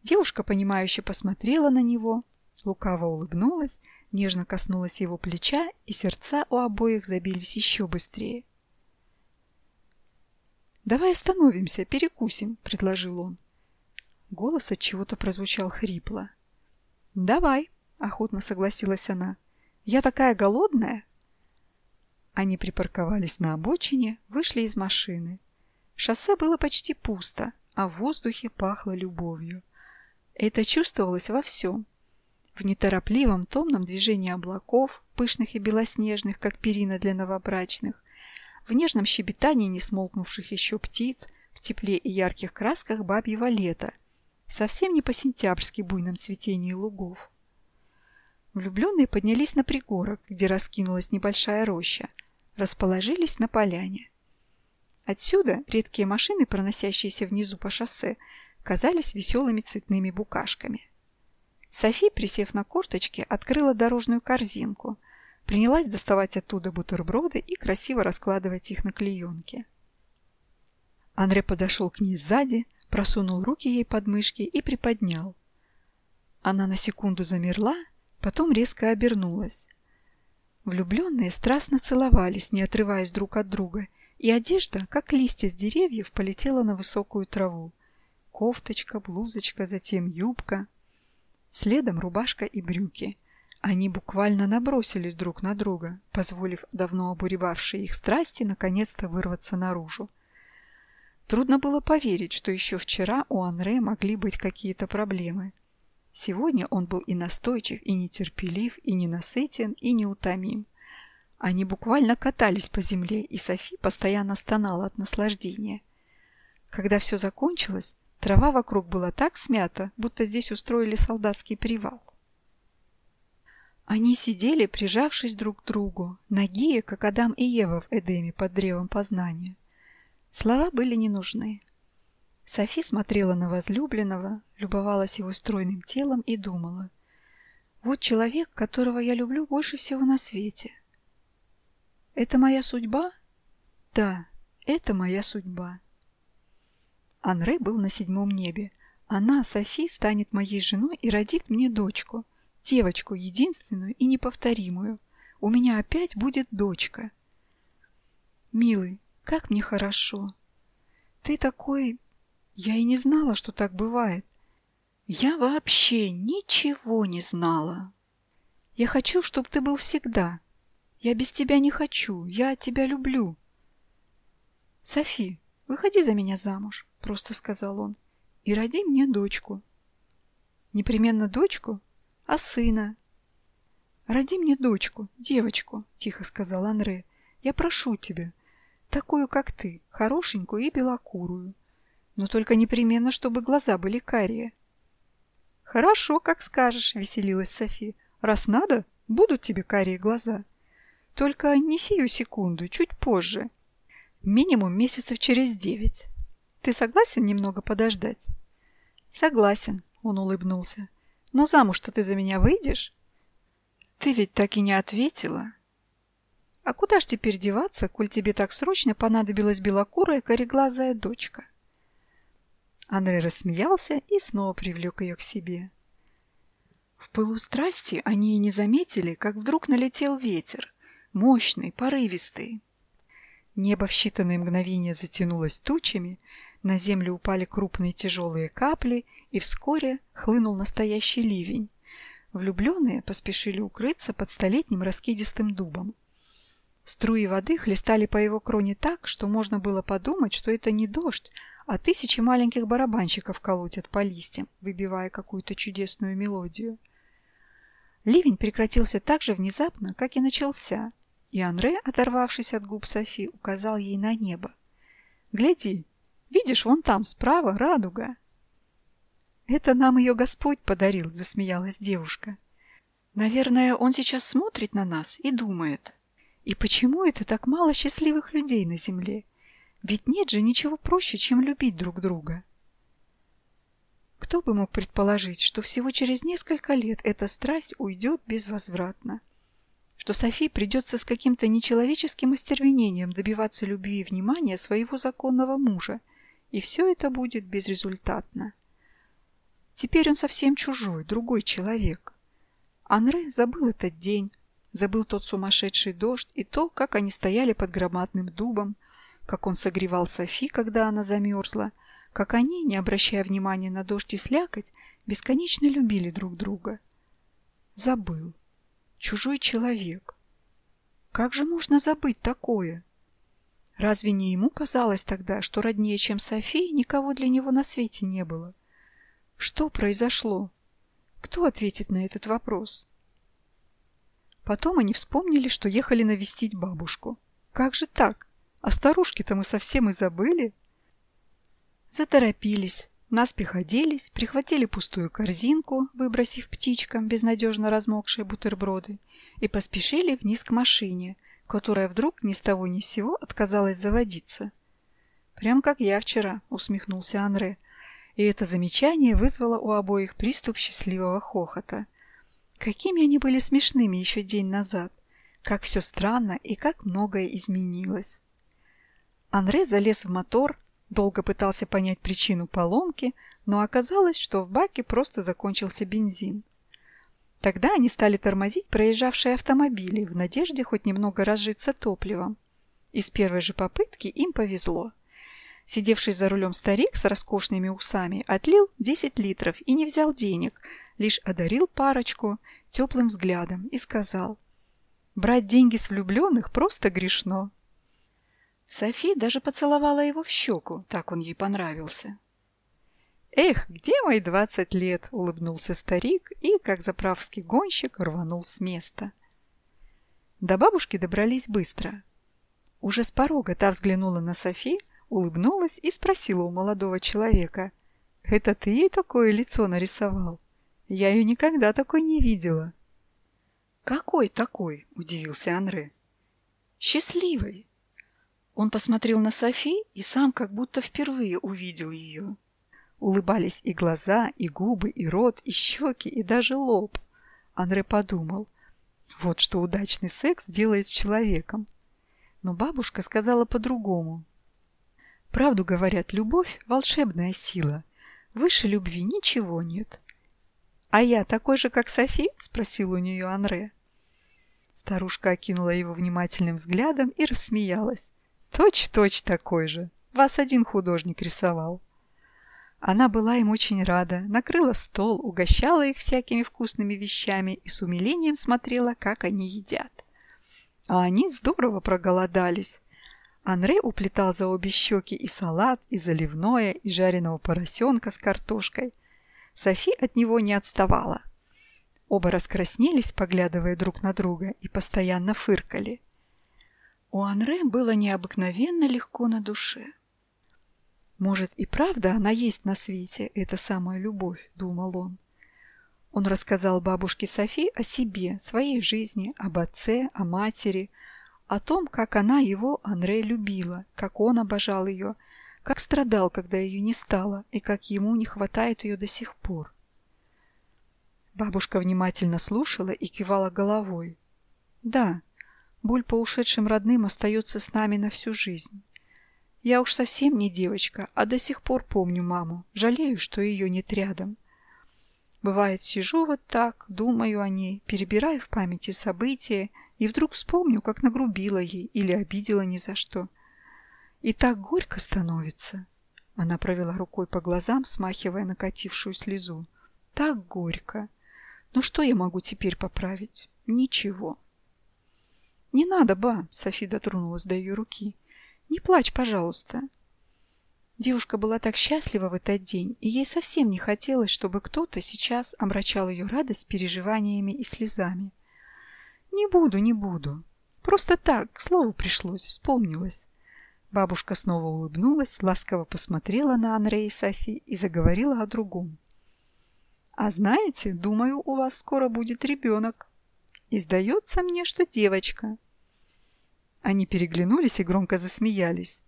Девушка, понимающе посмотрела на него, лукаво улыбнулась нежно коснулась его плеча, и сердца у обоих забились еще быстрее. «Давай остановимся, перекусим», — предложил он. Голос от чего-то прозвучал хрипло. «Давай», — охотно согласилась она. «Я такая голодная». Они припарковались на обочине, вышли из машины. Шоссе было почти пусто, а в воздухе пахло любовью. Это чувствовалось во всем. В неторопливом, томном движении облаков, пышных и белоснежных, как перина для новобрачных, в нежном щебетании несмолкнувших еще птиц, в тепле и ярких красках бабьего лета, совсем не по-сентябрьски буйном цветении лугов. Влюбленные поднялись на пригорок, где раскинулась небольшая роща, расположились на поляне. Отсюда редкие машины, проносящиеся внизу по шоссе, казались веселыми цветными букашками. Софи, присев на корточки, открыла дорожную корзинку, принялась доставать оттуда бутерброды и красиво раскладывать их на клеенке. Андре подошел к ней сзади, просунул руки ей под мышки и приподнял. Она на секунду замерла, потом резко обернулась. Влюбленные страстно целовались, не отрываясь друг от друга, и одежда, как листья с деревьев, полетела на высокую траву. Кофточка, блузочка, затем юбка — Следом рубашка и брюки. Они буквально набросились друг на друга, позволив давно обуревавшей их страсти наконец-то вырваться наружу. Трудно было поверить, что еще вчера у Анре могли быть какие-то проблемы. Сегодня он был и настойчив, и нетерпелив, и ненасытен, и неутомим. Они буквально катались по земле, и Софи постоянно стонала от наслаждения. Когда все закончилось, Трава вокруг была так смята, будто здесь устроили солдатский привал. Они сидели, прижавшись друг к другу, нагие, как Адам и Ева в Эдеме под древом познания. Слова были не нужны. Софи смотрела на возлюбленного, любовалась его стройным телом и думала. Вот человек, которого я люблю больше всего на свете. Это моя судьба? Да, это моя судьба. Анре был на седьмом небе. Она, Софи, станет моей женой и родит мне дочку. Девочку единственную и неповторимую. У меня опять будет дочка. Милый, как мне хорошо. Ты такой... Я и не знала, что так бывает. Я вообще ничего не знала. Я хочу, чтобы ты был всегда. Я без тебя не хочу. Я тебя люблю. Софи, выходи за меня замуж, просто сказал он, и роди мне дочку. Непременно дочку, а сына. Роди мне дочку, девочку, тихо сказал Анре. Я прошу тебя, такую, как ты, хорошенькую и белокурую. Но только непременно, чтобы глаза были карие. Хорошо, как скажешь, веселилась Софи. Раз надо, будут тебе карие глаза. Только не сию секунду, чуть позже. Минимум месяцев через девять. Ты согласен немного подождать? Согласен, он улыбнулся. Но замуж-то ты за меня выйдешь? Ты ведь так и не ответила. А куда ж теперь деваться, коль тебе так срочно понадобилась белокурая кореглазая дочка? Андрей рассмеялся и снова привлек ее к себе. В пылу страсти они и не заметили, как вдруг налетел ветер, мощный, порывистый. Небо в считанные мгновения затянулось тучами, на землю упали крупные тяжелые капли, и вскоре хлынул настоящий ливень. Влюбленные поспешили укрыться под столетним раскидистым дубом. Струи воды хлестали по его кроне так, что можно было подумать, что это не дождь, а тысячи маленьких барабанщиков колотят по листьям, выбивая какую-то чудесную мелодию. Ливень прекратился так же внезапно, как и начался, и Андре, оторвавшись от губ Софи, указал ей на небо. «Гляди, видишь, вон там справа радуга». «Это нам ее Господь подарил», — засмеялась девушка. «Наверное, он сейчас смотрит на нас и думает. И почему это так мало счастливых людей на земле? Ведь нет же ничего проще, чем любить друг друга». Кто бы мог предположить, что всего через несколько лет эта страсть уйдет безвозвратно? Что Софи придется с каким-то нечеловеческим остервенением добиваться любви и внимания своего законного мужа, и все это будет безрезультатно. Теперь он совсем чужой, другой человек. Анре забыл этот день, забыл тот сумасшедший дождь и то, как они стояли под громадным дубом, как он согревал Софи, когда она замерзла, как они, не обращая внимания на дождь и слякоть, бесконечно любили друг друга. Забыл. Чужой человек. Как же можно забыть такое? Разве не ему казалось тогда, что роднее, чем София, никого для него на свете не было? Что произошло? Кто ответит на этот вопрос? Потом они вспомнили, что ехали навестить бабушку. Как же так? А старушки-то мы совсем и забыли. Заторопились, наспех оделись, прихватили пустую корзинку, выбросив птичкам безнадежно размокшие бутерброды, и поспешили вниз к машине, которая вдруг ни с того ни с сего отказалась заводиться. «Прям как я вчера», — усмехнулся Анре, и это замечание вызвало у обоих приступ счастливого хохота. Какими они были смешными еще день назад! Как все странно и как многое изменилось! Анре залез в мотор, Долго пытался понять причину поломки, но оказалось, что в баке просто закончился бензин. Тогда они стали тормозить проезжавшие автомобили в надежде хоть немного разжиться топливом. И с первой же попытки им повезло. Сидевший за рулем старик с роскошными усами отлил 10 литров и не взял денег, лишь одарил парочку теплым взглядом и сказал «Брать деньги с влюбленных просто грешно». Софи даже поцеловала его в щеку, так он ей понравился. «Эх, где мои двадцать лет?» — улыбнулся старик и, как заправский гонщик, рванул с места. До бабушки добрались быстро. Уже с порога та взглянула на Софи, улыбнулась и спросила у молодого человека. «Это ты ей такое лицо нарисовал? Я ее никогда такой не видела». «Какой такой?» — удивился Анре. «Счастливой. Он посмотрел на Софи и сам как будто впервые увидел ее. Улыбались и глаза, и губы, и рот, и щеки, и даже лоб. Андре подумал, вот что удачный секс делает с человеком. Но бабушка сказала по-другому. Правду говорят, любовь – волшебная сила. Выше любви ничего нет. «А я такой же, как Софи?» – спросил у нее Анре. Старушка окинула его внимательным взглядом и рассмеялась. «Точь-точь такой же. Вас один художник рисовал». Она была им очень рада, накрыла стол, угощала их всякими вкусными вещами и с умилением смотрела, как они едят. А они здорово проголодались. Анре уплетал за обе щеки и салат, и заливное, и жареного поросенка с картошкой. Софи от него не отставала. Оба раскраснелись, поглядывая друг на друга, и постоянно фыркали. У Анре было необыкновенно легко на душе. «Может, и правда она есть на свете, эта самая любовь», — думал он. Он рассказал бабушке Софи о себе, своей жизни, об отце, о матери, о том, как она его, Анре, любила, как он обожал ее, как страдал, когда ее не стало, и как ему не хватает ее до сих пор. Бабушка внимательно слушала и кивала головой. «Да, боль по ушедшим родным остается с нами на всю жизнь. Я уж совсем не девочка, а до сих пор помню маму. Жалею, что ее нет рядом. Бывает, сижу вот так, думаю о ней, перебираю в памяти события и вдруг вспомню, как нагрубила ей или обидела ни за что. И так горько становится. Она провела рукой по глазам, смахивая накатившую слезу. Так горько. Но что я могу теперь поправить? Ничего. Не надо, ба, Софи дотронулась до ее руки. Не плачь, пожалуйста. Девушка была так счастлива в этот день, и ей совсем не хотелось, чтобы кто-то сейчас омрачал ее радость переживаниями и слезами. «Не буду, не буду. Просто так, к слову пришлось, вспомнилось». Бабушка снова улыбнулась, ласково посмотрела на Андрея и Софи и заговорила о другом. «А знаете, думаю, у вас скоро будет ребенок. И сдается мне, что девочка. Они переглянулись и громко засмеялись.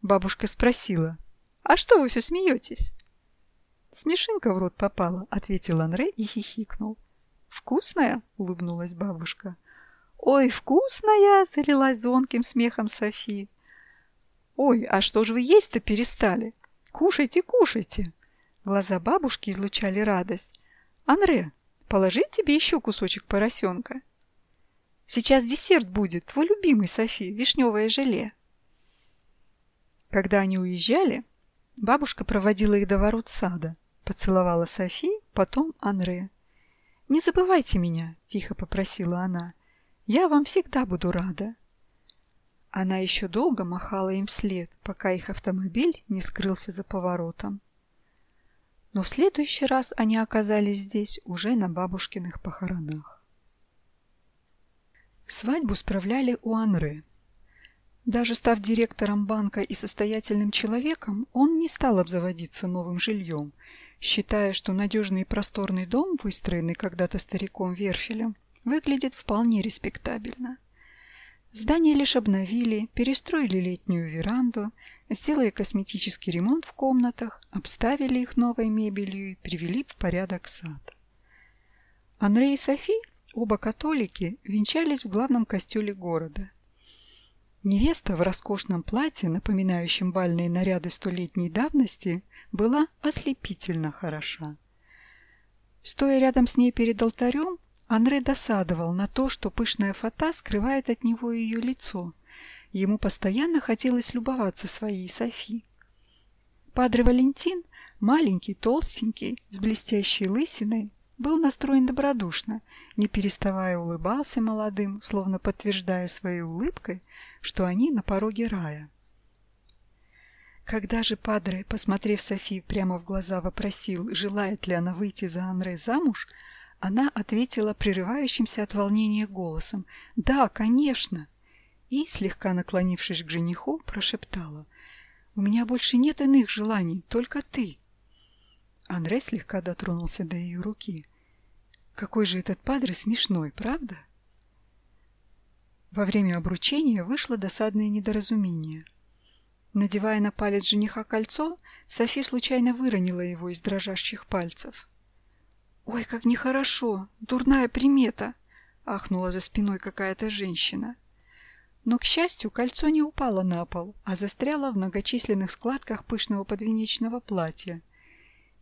Бабушка спросила, «А что вы все смеетесь?» «Смешинка в рот попала», — ответил Анре и хихикнул. «Вкусная?» — улыбнулась бабушка. «Ой, вкусная!» — залилась звонким смехом Софи. «Ой, а что же вы есть-то перестали? Кушайте, кушайте!» Глаза бабушки излучали радость. «Анре, положить тебе еще кусочек поросенка?» Сейчас десерт будет, твой любимый, Софи, вишневое желе. Когда они уезжали, бабушка проводила их до ворот сада, поцеловала Софи, потом Анре. «Не забывайте меня», — тихо попросила она. «Я вам всегда буду рада». Она еще долго махала им вслед, пока их автомобиль не скрылся за поворотом. Но в следующий раз они оказались здесь уже на бабушкиных похоронах. Свадьбу справляли у Анры. Даже став директором банка и состоятельным человеком, он не стал обзаводиться новым жильем, считая, что надежный и просторный дом, выстроенный когда-то стариком Верфелем, выглядит вполне респектабельно. Здание лишь обновили, перестроили летнюю веранду, сделали косметический ремонт в комнатах, обставили их новой мебелью и привели в порядок сад. Андрей и Софи Оба католики венчались в главном костеле города. Невеста в роскошном платье, напоминающем бальные наряды столетней давности, была ослепительно хороша. Стоя рядом с ней перед алтарем, Анре досадовал на то, что пышная фата скрывает от него ее лицо. Ему постоянно хотелось любоваться своей Софи. Падре Валентин, маленький, толстенький, с блестящей лысиной, был настроен добродушно, не переставая улыбался молодым, словно подтверждая своей улыбкой, что они на пороге рая. Когда же Падре, посмотрев Софи прямо в глаза, вопросил, желает ли она выйти за Анре замуж, она ответила прерывающимся от волнения голосом «Да, конечно!» и, слегка наклонившись к жениху, прошептала «У меня больше нет иных желаний, только ты!» Андре слегка дотронулся до ее руки. Какой же этот падре смешной, правда? Во время обручения вышло досадное недоразумение. Надевая на палец жениха кольцо, Софи случайно выронила его из дрожащих пальцев. «Ой, как нехорошо! Дурная примета!» — ахнула за спиной какая-то женщина. Но, к счастью, кольцо не упало на пол, а застряло в многочисленных складках пышного подвенечного платья.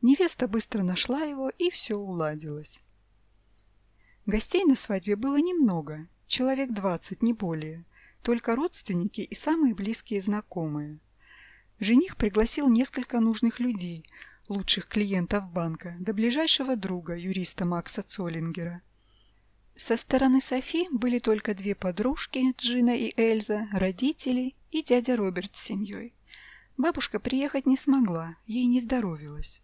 Невеста быстро нашла его, и все уладилось. Гостей на свадьбе было немного, человек двадцать, не более, только родственники и самые близкие знакомые. Жених пригласил несколько нужных людей, лучших клиентов банка, до ближайшего друга, юриста Макса Цоллингера. Со стороны Софи были только две подружки, Джина и Эльза, родители и дядя Роберт с семьей. Бабушка приехать не смогла, ей не здоровилось.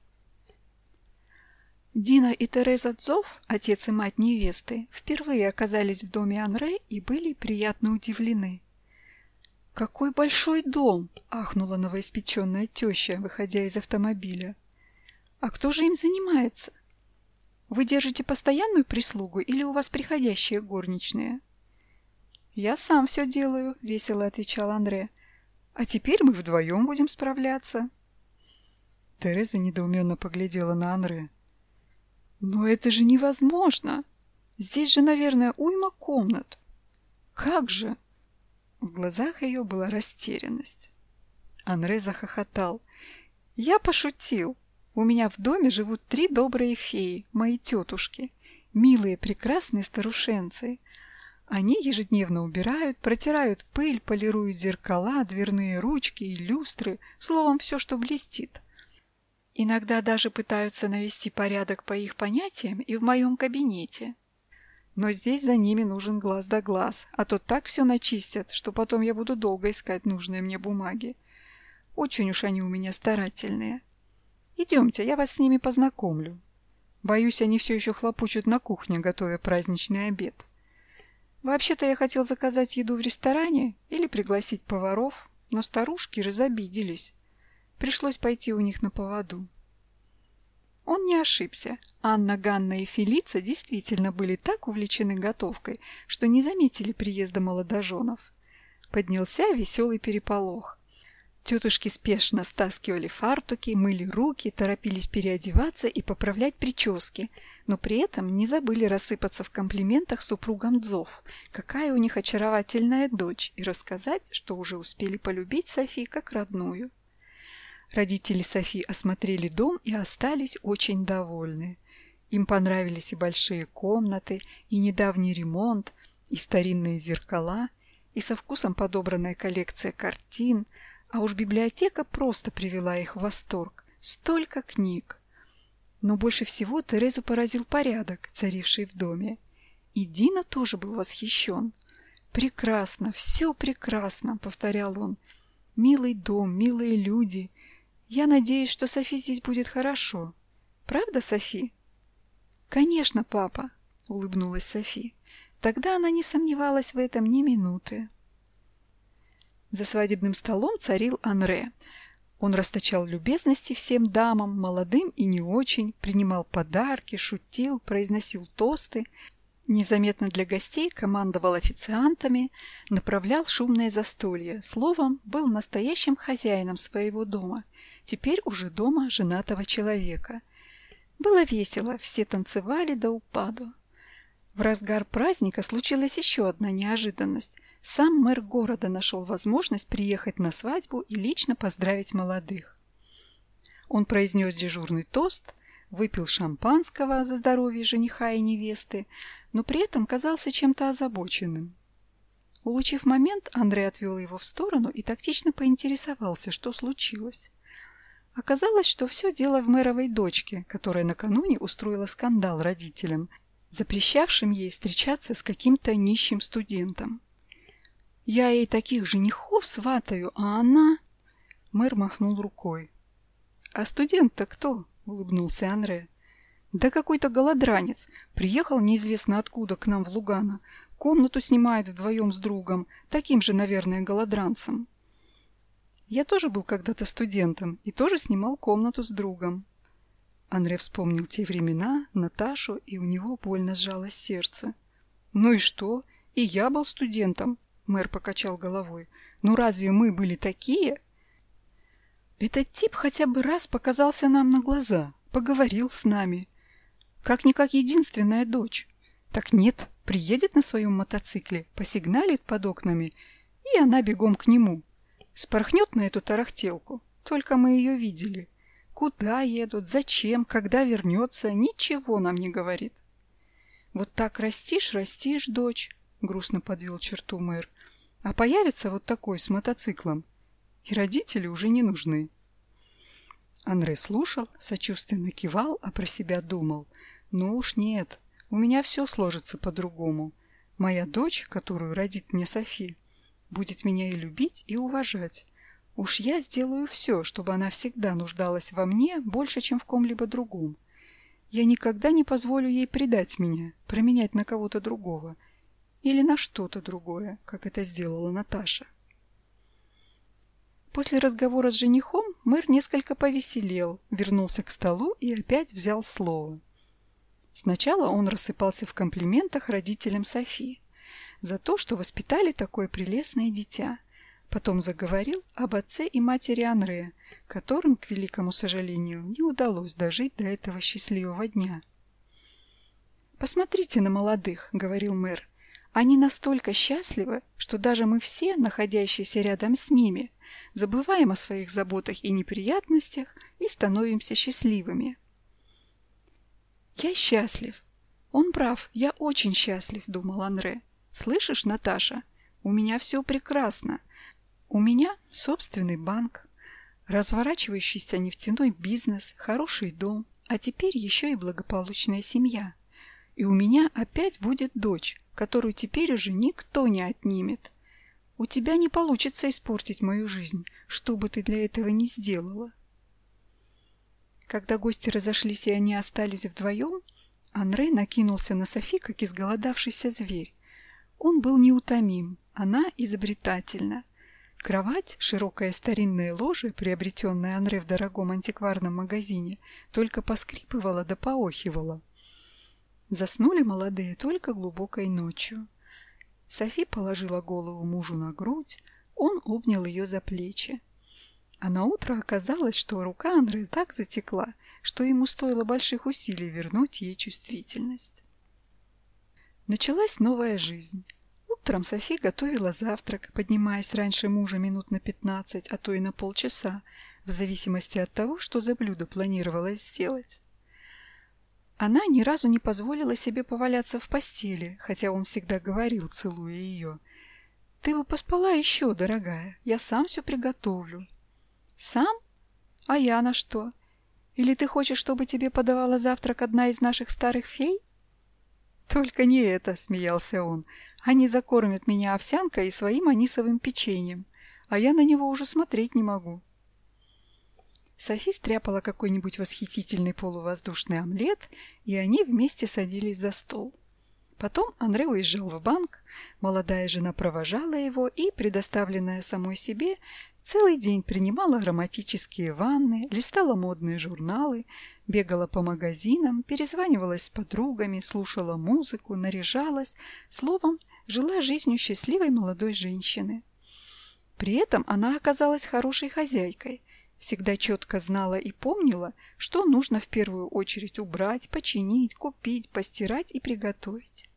Дина и Тереза Дзов, отец и мать невесты, впервые оказались в доме Анре и были приятно удивлены. «Какой большой дом!» – ахнула новоиспеченная теща, выходя из автомобиля. «А кто же им занимается?» Вы держите постоянную прислугу или у вас приходящие горничные?» «Я сам все делаю», — весело отвечал Андре. «А теперь мы вдвоем будем справляться». Тереза недоуменно поглядела на Андре. «Но это же невозможно! Здесь же, наверное, уйма комнат. Как же?» В глазах ее была растерянность. Анре захохотал. «Я пошутил. У меня в доме живут три добрые феи, мои тетушки, милые, прекрасные старушенцы. Они ежедневно убирают, протирают пыль, полируют зеркала, дверные ручки и люстры, словом, все, что блестит. Иногда даже пытаются навести порядок по их понятиям и в моем кабинете. Но здесь за ними нужен глаз да глаз, а то так все начистят, что потом я буду долго искать нужные мне бумаги. Очень уж они у меня старательные. Идемте, я вас с ними познакомлю. Боюсь, они все еще хлопочут на кухне, готовя праздничный обед. Вообще-то я хотел заказать еду в ресторане или пригласить поваров, но старушки разобиделись. Пришлось пойти у них на поводу. Он не ошибся. Анна, Ганна и Фелица действительно были так увлечены готовкой, что не заметили приезда молодоженов. Поднялся веселый переполох. Тетушки спешно стаскивали фартуки, мыли руки, торопились переодеваться и поправлять прически, но при этом не забыли рассыпаться в комплиментах супругам Дзов, какая у них очаровательная дочь, и рассказать, что уже успели полюбить Софи как родную. Родители Софи осмотрели дом и остались очень довольны. Им понравились и большие комнаты, и недавний ремонт, и старинные зеркала, и со вкусом подобранная коллекция картин – а уж библиотека просто привела их в восторг. Столько книг! Но больше всего Терезу поразил порядок, царивший в доме. И Дина тоже был восхищен. «Прекрасно, все прекрасно», — повторял он. «Милый дом, милые люди. Я надеюсь, что Софи здесь будет хорошо. Правда, Софи?» «Конечно, папа», — улыбнулась Софи. Тогда она не сомневалась в этом ни минуты. За свадебным столом царил Анре. Он расточал любезности всем дамам, молодым и не очень, принимал подарки, шутил, произносил тосты, незаметно для гостей командовал официантами, направлял шумное застолье, словом, был настоящим хозяином своего дома, теперь уже дома женатого человека. Было весело, все танцевали до упаду. В разгар праздника случилась еще одна неожиданность. Сам мэр города нашел возможность приехать на свадьбу и лично поздравить молодых. Он произнес дежурный тост, выпил шампанского за здоровье жениха и невесты, но при этом казался чем-то озабоченным. Улучив момент, Андрей отвел его в сторону и тактично поинтересовался, что случилось. Оказалось, что все дело в мэровой дочке, которая накануне устроила скандал родителям, запрещавшим ей встречаться с каким-то нищим студентом. Я ей таких женихов сватаю, а она...» Мэр махнул рукой. «А студент-то кто?» — улыбнулся Анре. «Да какой-то голодранец. Приехал неизвестно откуда к нам в Лугано. Комнату снимает вдвоем с другом, таким же, наверное, голодранцем. Я тоже был когда-то студентом и тоже снимал комнату с другом». Анре вспомнил те времена, Наташу, и у него больно сжалось сердце. «Ну и что? И я был студентом, мэр покачал головой. Ну разве мы были такие? Этот тип хотя бы раз показался нам на глаза, поговорил с нами. Как-никак единственная дочь. Так нет, приедет на своем мотоцикле, посигналит под окнами, и она бегом к нему. Спорхнет на эту тарахтелку. Только мы ее видели. Куда едут, зачем, когда вернется, ничего нам не говорит. Вот так растишь, растишь, дочь, грустно подвел черту мэр. А появится вот такой с мотоциклом, и родители уже не нужны. Андрей слушал, сочувственно кивал, а про себя думал. Ну уж нет, у меня все сложится по-другому. Моя дочь, которую родит мне Софи, будет меня и любить, и уважать. Уж я сделаю все, чтобы она всегда нуждалась во мне больше, чем в ком-либо другом. Я никогда не позволю ей предать меня, променять на кого-то другого. Или на что-то другое, как это сделала Наташа. После разговора с женихом мэр несколько повеселел, вернулся к столу и опять взял слово. Сначала он рассыпался в комплиментах родителям Софии за то, что воспитали такое прелестное дитя. Потом заговорил об отце и матери Анре, которым, к великому сожалению, не удалось дожить до этого счастливого дня. «Посмотрите на молодых», — говорил мэр. «Они настолько счастливы, что даже мы все, находящиеся рядом с ними, забываем о своих заботах и неприятностях и становимся счастливыми». «Я счастлив. Он прав, я очень счастлив», — думал Анре. «Слышишь, Наташа, у меня все прекрасно. У меня собственный банк, разворачивающийся нефтяной бизнес, хороший дом, а теперь еще и благополучная семья. И у меня опять будет дочь, которую теперь уже никто не отнимет. У тебя не получится испортить мою жизнь, что бы ты для этого не сделала. Когда гости разошлись и они остались вдвоем, Анрей накинулся на Софи, как изголодавшийся зверь. Он был неутомим, она изобретательна. Кровать, широкое старинное ложе, приобретенное Анре в дорогом антикварном магазине, только поскрипывала да поохивала. Заснули молодые только глубокой ночью. Софи положила голову мужу на грудь, он обнял ее за плечи. А на утро оказалось, что рука Андры так затекла, что ему стоило больших усилий вернуть ей чувствительность. Началась новая жизнь. Утром Софи готовила завтрак, поднимаясь раньше мужа минут на пятнадцать, а то и на полчаса, в зависимости от того, что за блюдо планировалось сделать. Она ни разу не позволила себе поваляться в постели, хотя он всегда говорил, целуя ее. «Ты бы поспала еще, дорогая, я сам все приготовлю». «Сам? А я на что? Или ты хочешь, чтобы тебе подавала завтрак одна из наших старых фей?» «Только не это», — смеялся он. «Они закормят меня овсянкой и своим анисовым печеньем, а я на него уже смотреть не могу». Софи стряпала какой-нибудь восхитительный полувоздушный омлет, и они вместе садились за стол. Потом Андре уезжал в банк, молодая жена провожала его и, предоставленная самой себе, целый день принимала ароматические ванны, листала модные журналы, Бегала по магазинам, перезванивалась с подругами, слушала музыку, наряжалась, словом, жила жизнью счастливой молодой женщины. При этом она оказалась хорошей хозяйкой, всегда четко знала и помнила, что нужно в первую очередь убрать, починить, купить, постирать и приготовить.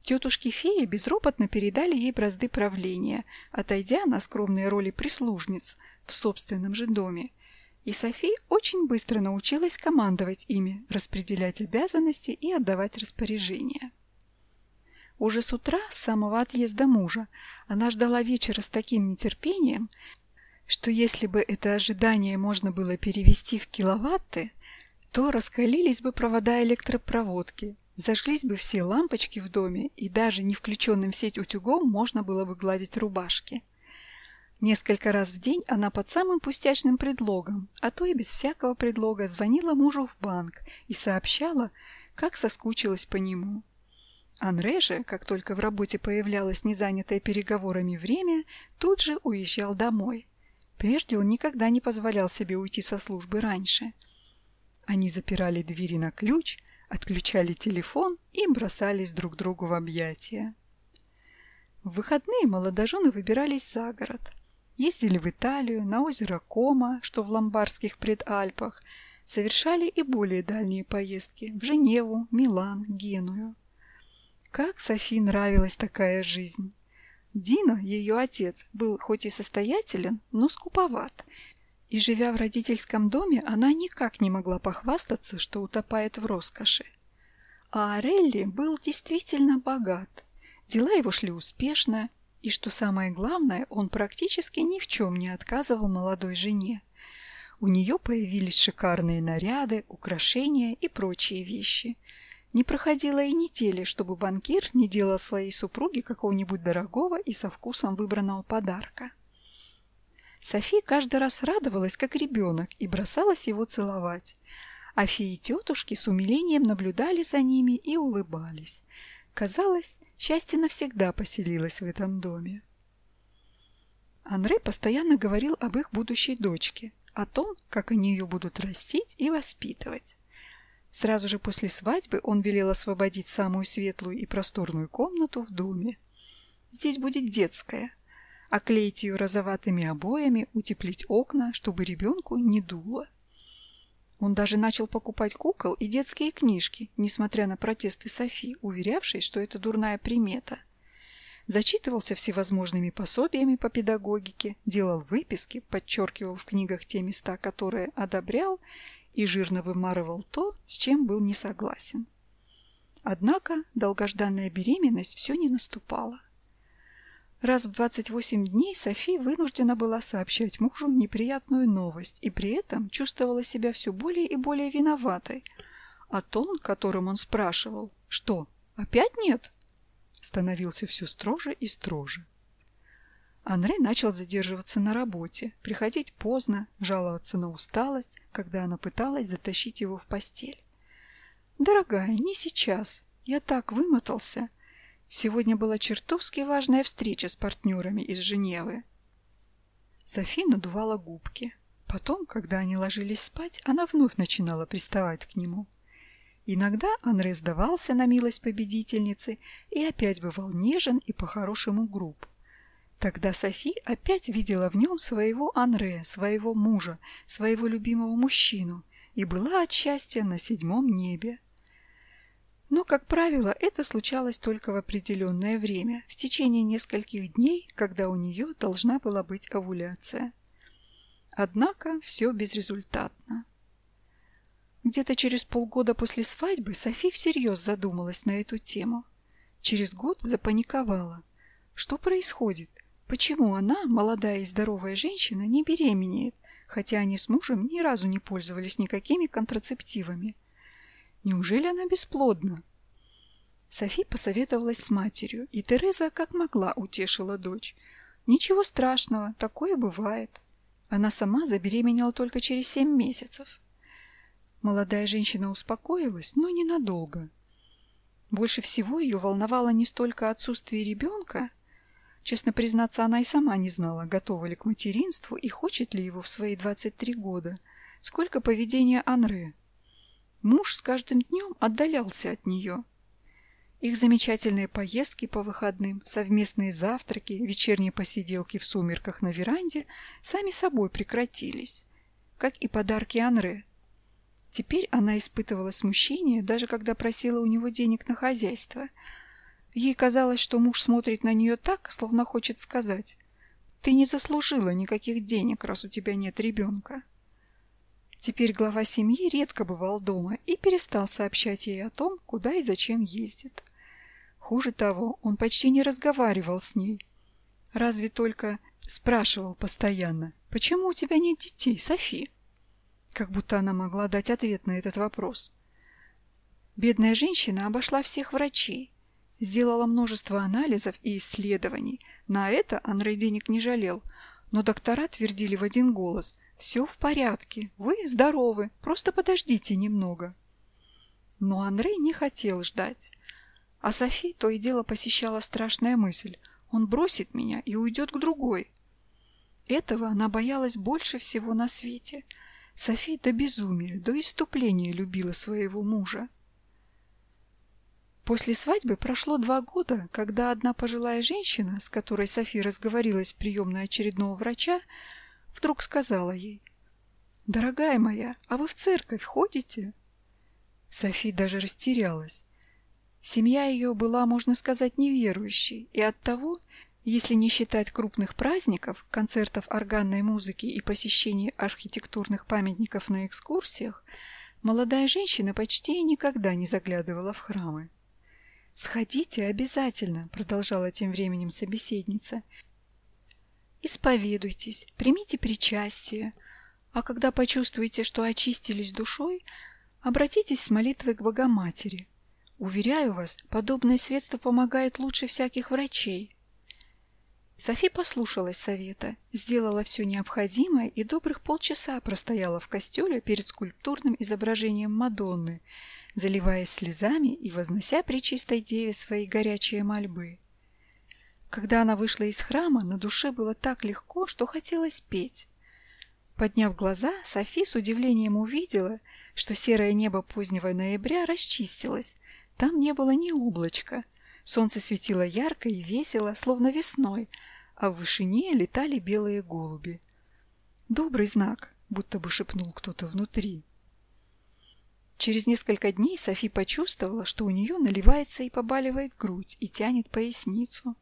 Тетушки-феи безропотно передали ей бразды правления, отойдя на скромные роли прислужниц в собственном же доме – и Софи очень быстро научилась командовать ими, распределять обязанности и отдавать распоряжения. Уже с утра, с самого отъезда мужа, она ждала вечера с таким нетерпением, что если бы это ожидание можно было перевести в киловатты, то раскалились бы провода электропроводки, зажглись бы все лампочки в доме, и даже не включенным в сеть утюгом можно было бы гладить рубашки. Несколько раз в день она под самым пустячным предлогом, а то и без всякого предлога, звонила мужу в банк и сообщала, как соскучилась по нему. Анре же, как только в работе появлялось незанятое переговорами время, тут же уезжал домой. Прежде он никогда не позволял себе уйти со службы раньше. Они запирали двери на ключ, отключали телефон и бросались друг другу в объятия. В выходные молодожены выбирались за город. Ездили в Италию, на озеро Кома, что в Ломбардских предальпах, совершали и более дальние поездки в Женеву, Милан, Геную. Как Софи нравилась такая жизнь! Дина, ее отец, был хоть и состоятелен, но скуповат, и, живя в родительском доме, она никак не могла похвастаться, что утопает в роскоши. А Орелли был действительно богат. Дела его шли успешно, и, что самое главное, он практически ни в чем не отказывал молодой жене. У нее появились шикарные наряды, украшения и прочие вещи. Не проходило и недели, чтобы банкир не делал своей супруге какого-нибудь дорогого и со вкусом выбранного подарка. Софи каждый раз радовалась, как ребенок, и бросалась его целовать. А феи-тетушки с умилением наблюдали за ними и улыбались. Казалось, счастье навсегда поселилось в этом доме. Андрей постоянно говорил об их будущей дочке, о том, как они ее будут растить и воспитывать. Сразу же после свадьбы он велел освободить самую светлую и просторную комнату в доме. Здесь будет детская. Оклеить ее розоватыми обоями, утеплить окна, чтобы ребенку не дуло. Он даже начал покупать кукол и детские книжки, несмотря на протесты Софи, уверявшей, что это дурная примета. Зачитывался всевозможными пособиями по педагогике, делал выписки, подчеркивал в книгах те места, которые одобрял, и жирно вымарывал то, с чем был не согласен. Однако долгожданная беременность все не наступала. Раз в 28 дней Софи вынуждена была сообщать мужу неприятную новость и при этом чувствовала себя все более и более виноватой. А тон, которым он спрашивал «Что, опять нет?» становился все строже и строже. Андрей начал задерживаться на работе, приходить поздно, жаловаться на усталость, когда она пыталась затащить его в постель. «Дорогая, не сейчас. Я так вымотался. Сегодня была чертовски важная встреча с партнерами из Женевы». Софи надувала губки. Потом, когда они ложились спать, она вновь начинала приставать к нему. Иногда Анре сдавался на милость победительницы и опять бывал нежен и по-хорошему груб. Тогда Софи опять видела в нем своего Анре, своего мужа, своего любимого мужчину и была от счастья на седьмом небе. Но, как правило, это случалось только в определенное время, в течение нескольких дней, когда у нее должна была быть овуляция. Однако все безрезультатно. Где-то через полгода после свадьбы Софи всерьез задумалась на эту тему. Через год запаниковала. Что происходит? Почему она, молодая и здоровая женщина, не беременеет, хотя они с мужем ни разу не пользовались никакими контрацептивами? Неужели она бесплодна? Софи посоветовалась с матерью, и Тереза как могла утешила дочь. Ничего страшного, такое бывает. Она сама забеременела только через семь месяцев. Молодая женщина успокоилась, но ненадолго. Больше всего ее волновало не столько отсутствие ребенка, Честно признаться, она и сама не знала, готова ли к материнству и хочет ли его в свои 23 года. Сколько поведения Анре. Муж с каждым днем отдалялся от нее. Их замечательные поездки по выходным, совместные завтраки, вечерние посиделки в сумерках на веранде сами собой прекратились, как и подарки Анре. Теперь она испытывала смущение, даже когда просила у него денег на хозяйство – Ей казалось, что муж смотрит на нее так, словно хочет сказать «Ты не заслужила никаких денег, раз у тебя нет ребенка». Теперь глава семьи редко бывал дома и перестал сообщать ей о том, куда и зачем ездит. Хуже того, он почти не разговаривал с ней. Разве только спрашивал постоянно, «Почему у тебя нет детей, Софи?» Как будто она могла дать ответ на этот вопрос. Бедная женщина обошла всех врачей, Сделала множество анализов и исследований. На это Андрей денег не жалел. Но доктора твердили в один голос. «Все в порядке, вы здоровы, просто подождите немного». Но Андрей не хотел ждать. А Софи то и дело посещала страшная мысль. Он бросит меня и уйдет к другой. Этого она боялась больше всего на свете. Софи до безумия, до иступления любила своего мужа. После свадьбы прошло два года, когда одна пожилая женщина, с которой Софи разговорилась в приемной очередного врача, вдруг сказала ей, «Дорогая моя, а вы в церковь ходите?» Софи даже растерялась. Семья ее была, можно сказать, неверующей, и оттого, если не считать крупных праздников, концертов органной музыки и посещений архитектурных памятников на экскурсиях, молодая женщина почти никогда не заглядывала в храмы. «Сходите обязательно», — продолжала тем временем собеседница. «Исповедуйтесь, примите причастие, а когда почувствуете, что очистились душой, обратитесь с молитвой к Богоматери. Уверяю вас, подобное средство помогает лучше всяких врачей». Софи послушалась совета, сделала все необходимое и добрых полчаса простояла в костеле перед скульптурным изображением Мадонны, заливаясь слезами и вознося при чистой деве свои горячие мольбы. Когда она вышла из храма, на душе было так легко, что хотелось петь. Подняв глаза, Софи с удивлением увидела, что серое небо позднего ноября расчистилось. Там не было ни облачка. Солнце светило ярко и весело, словно весной, а в вышине летали белые голуби. Добрый знак, будто бы шепнул кто-то внутри. Через несколько дней Софи почувствовала, что у нее наливается и побаливает грудь и тянет поясницу.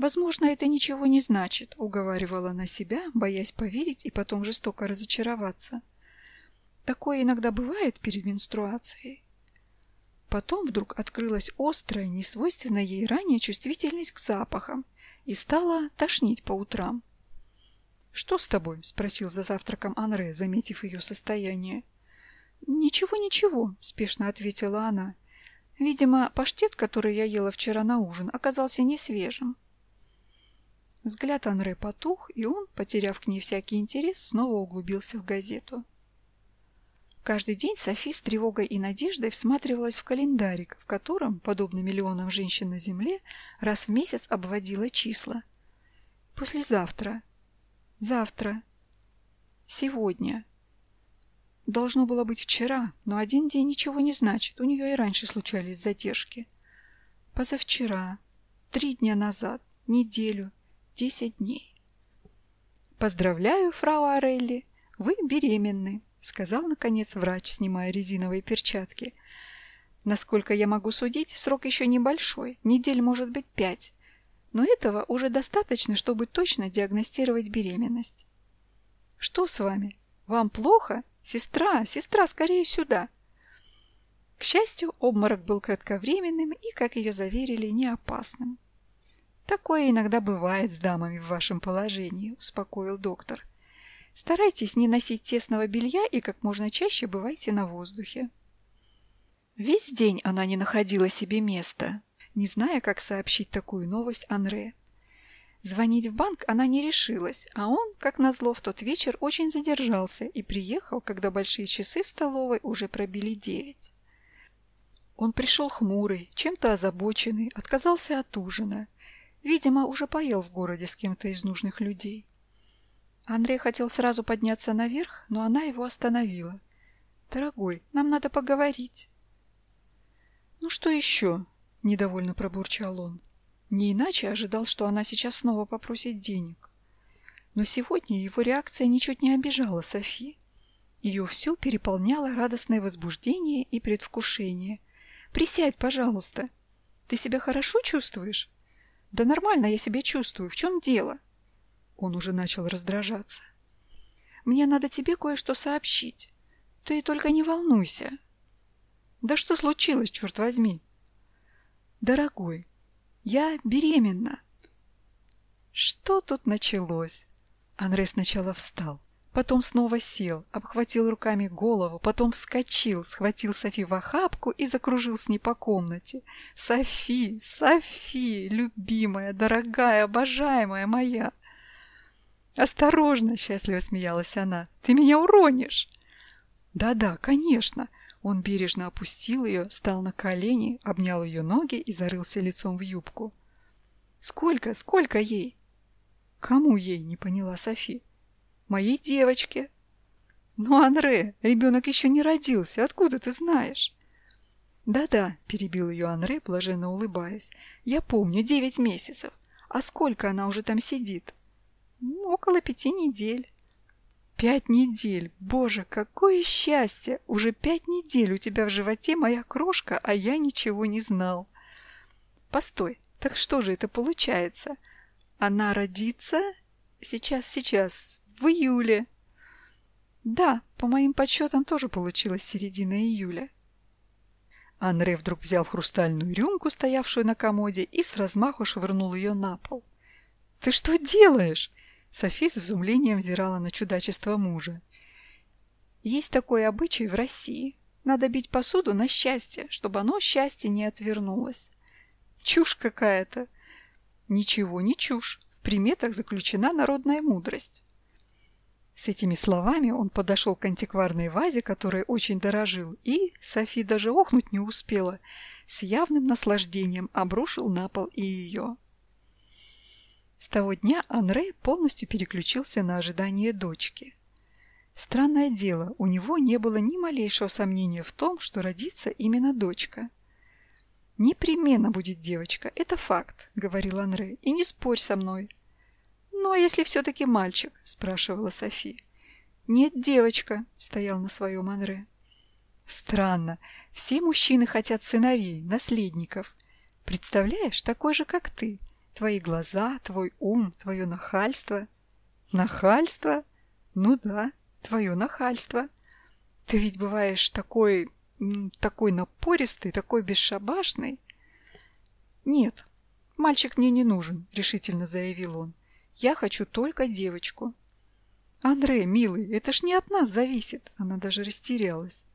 «Возможно, это ничего не значит», — уговаривала она себя, боясь поверить и потом жестоко разочароваться. «Такое иногда бывает перед менструацией». Потом вдруг открылась острая, несвойственная ей ранее чувствительность к запахам и стала тошнить по утрам. «Что с тобой?» — спросил за завтраком Анре, заметив ее состояние. «Ничего, ничего», — спешно ответила она. «Видимо, паштет, который я ела вчера на ужин, оказался не свежим». Взгляд Анре потух, и он, потеряв к ней всякий интерес, снова углубился в газету. Каждый день Софи с тревогой и надеждой всматривалась в календарик, в котором, подобно миллионам женщин на Земле, раз в месяц обводила числа. Послезавтра. Завтра. Сегодня. Должно было быть вчера, но один день ничего не значит, у нее и раньше случались задержки. Позавчера, три дня назад, неделю, десять дней. «Поздравляю, фрау Орелли, вы беременны», — сказал, наконец, врач, снимая резиновые перчатки. «Насколько я могу судить, срок еще небольшой, недель может быть пять, но этого уже достаточно, чтобы точно диагностировать беременность». «Что с вами? Вам плохо?» «Сестра, сестра, скорее сюда!» К счастью, обморок был кратковременным и, как ее заверили, не опасным. «Такое иногда бывает с дамами в вашем положении», — успокоил доктор. «Старайтесь не носить тесного белья и как можно чаще бывайте на воздухе». Весь день она не находила себе места, не зная, как сообщить такую новость Анре. Звонить в банк она не решилась, а он, как назло, в тот вечер очень задержался и приехал, когда большие часы в столовой уже пробили девять. Он пришел хмурый, чем-то озабоченный, отказался от ужина. Видимо, уже поел в городе с кем-то из нужных людей. Андрей хотел сразу подняться наверх, но она его остановила. «Дорогой, нам надо поговорить». «Ну что еще?» – недовольно пробурчал он. Не иначе ожидал, что она сейчас снова попросит денег. Но сегодня его реакция ничуть не обижала Софи. Ее все переполняло радостное возбуждение и предвкушение. «Присядь, пожалуйста. Ты себя хорошо чувствуешь?» «Да нормально я себя чувствую. В чем дело?» Он уже начал раздражаться. «Мне надо тебе кое-что сообщить. Ты только не волнуйся». «Да что случилось, черт возьми?» «Дорогой, я беременна. Что тут началось? Андрей сначала встал, потом снова сел, обхватил руками голову, потом вскочил, схватил Софи в охапку и закружил с ней по комнате. «Софи! Софи! Любимая, дорогая, обожаемая моя!» «Осторожно!» — счастливо смеялась она. «Ты меня уронишь!» «Да-да, конечно!» Он бережно опустил ее, встал на колени, обнял ее ноги и зарылся лицом в юбку. «Сколько? Сколько ей?» «Кому ей?» — не поняла Софи. «Моей девочке». «Ну, Анре, ребенок еще не родился. Откуда ты знаешь?» «Да-да», — перебил ее Анре, блаженно улыбаясь. «Я помню, девять месяцев. А сколько она уже там сидит?» «Ну, «Около пяти недель». «Пять недель! Боже, какое счастье! Уже пять недель у тебя в животе моя крошка, а я ничего не знал». «Постой, так что же это получается? Она родится? Сейчас, сейчас, в июле». «Да, по моим подсчетам тоже получилось середина июля». Анре вдруг взял хрустальную рюмку, стоявшую на комоде, и с размаху швырнул ее на пол. «Ты что делаешь?» Софи с изумлением взирала на чудачество мужа. «Есть такой обычай в России. Надо бить посуду на счастье, чтобы оно счастье не отвернулось. Чушь какая-то!» «Ничего не чушь. В приметах заключена народная мудрость». С этими словами он подошел к антикварной вазе, которой очень дорожил, и, Софи даже охнуть не успела, с явным наслаждением обрушил на пол и ее. С того дня Анре полностью переключился на ожидание дочки. Странное дело, у него не было ни малейшего сомнения в том, что родится именно дочка. «Непременно будет девочка, это факт», — говорил Анре, — «и не спорь со мной». «Ну, а если все-таки мальчик?» – спрашивала Софи. «Нет, девочка», – стоял на своем Анре. «Странно. Все мужчины хотят сыновей, наследников. Представляешь, такой же, как ты. Твои глаза, твой ум, твое нахальство». «Нахальство? Ну да, твое нахальство. Ты ведь бываешь такой... такой напористый, такой бесшабашный». «Нет, мальчик мне не нужен», – решительно заявил он. Я хочу только девочку. Андре, милый, это ж не от нас зависит. Она даже растерялась.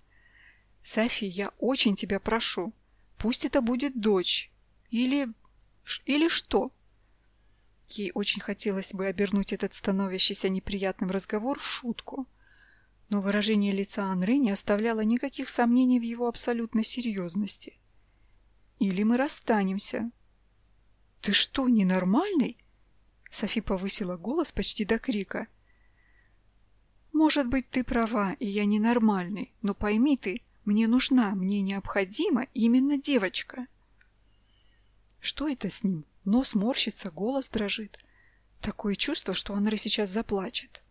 Софи, я очень тебя прошу. Пусть это будет дочь. Или... или что? Ей очень хотелось бы обернуть этот становящийся неприятным разговор в шутку. Но выражение лица Анры не оставляло никаких сомнений в его абсолютной серьезности. «Или мы расстанемся». «Ты что, ненормальный?» Софи повысила голос почти до крика. «Может быть, ты права, и я ненормальный, но пойми ты, мне нужна, мне необходима именно девочка». Что это с ним? Нос морщится, голос дрожит. Такое чувство, что Анри сейчас заплачет.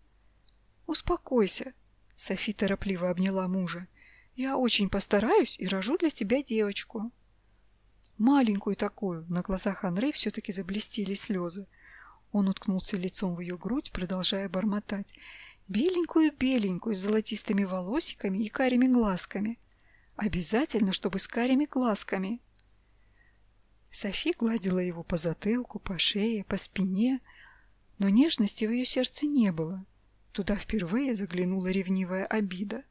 «Успокойся», — Софи торопливо обняла мужа. «Я очень постараюсь и рожу для тебя девочку». Маленькую такую, на глазах Анри все-таки заблестели слезы. Он уткнулся лицом в ее грудь, продолжая бормотать. Беленькую-беленькую, с золотистыми волосиками и карими глазками. Обязательно, чтобы с карими глазками. Софи гладила его по затылку, по шее, по спине, но нежности в ее сердце не было. Туда впервые заглянула ревнивая обида.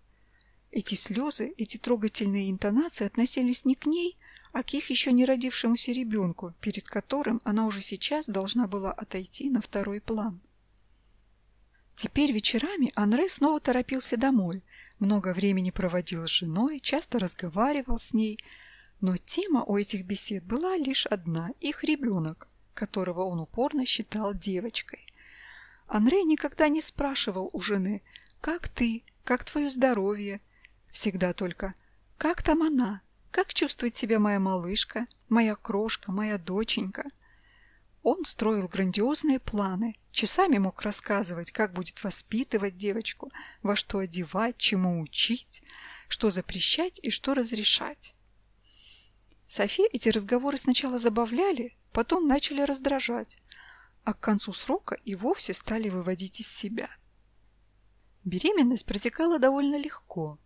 Эти слезы, эти трогательные интонации относились не к ней, а к их еще не родившемуся ребенку, перед которым она уже сейчас должна была отойти на второй план. Теперь вечерами Анре снова торопился домой, много времени проводил с женой, часто разговаривал с ней, но тема у этих бесед была лишь одна – их ребенок, которого он упорно считал девочкой. Анре никогда не спрашивал у жены «Как ты? Как твое здоровье?» Всегда только «Как там она? Как чувствует себя моя малышка, моя крошка, моя доченька? Он строил грандиозные планы, часами мог рассказывать, как будет воспитывать девочку, во что одевать, чему учить, что запрещать и что разрешать. Софи эти разговоры сначала забавляли, потом начали раздражать, а к концу срока и вовсе стали выводить из себя. Беременность протекала довольно легко,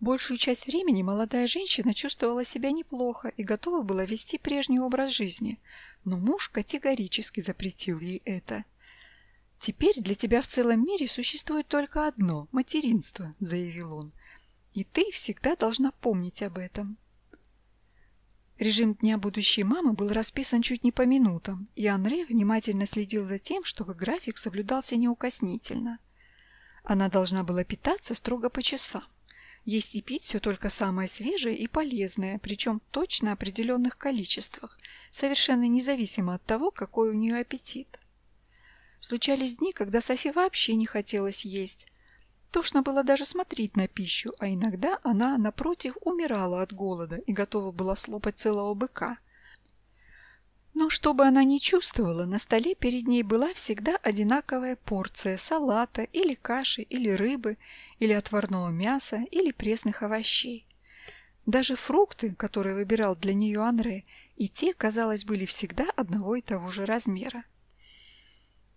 Большую часть времени молодая женщина чувствовала себя неплохо и готова была вести прежний образ жизни, но муж категорически запретил ей это. «Теперь для тебя в целом мире существует только одно – материнство», – заявил он. «И ты всегда должна помнить об этом». Режим дня будущей мамы был расписан чуть не по минутам, и Анре внимательно следил за тем, чтобы график соблюдался неукоснительно. Она должна была питаться строго по часам. Есть и пить все только самое свежее и полезное, причем точно определенных количествах, совершенно независимо от того, какой у нее аппетит. Случались дни, когда Софи вообще не хотелось есть. Тошно было даже смотреть на пищу, а иногда она, напротив, умирала от голода и готова была слопать целого быка. Но что бы она ни чувствовала, на столе перед ней была всегда одинаковая порция салата или каши, или рыбы, или отварного мяса, или пресных овощей. Даже фрукты, которые выбирал для нее Анре, и те, казалось, были всегда одного и того же размера.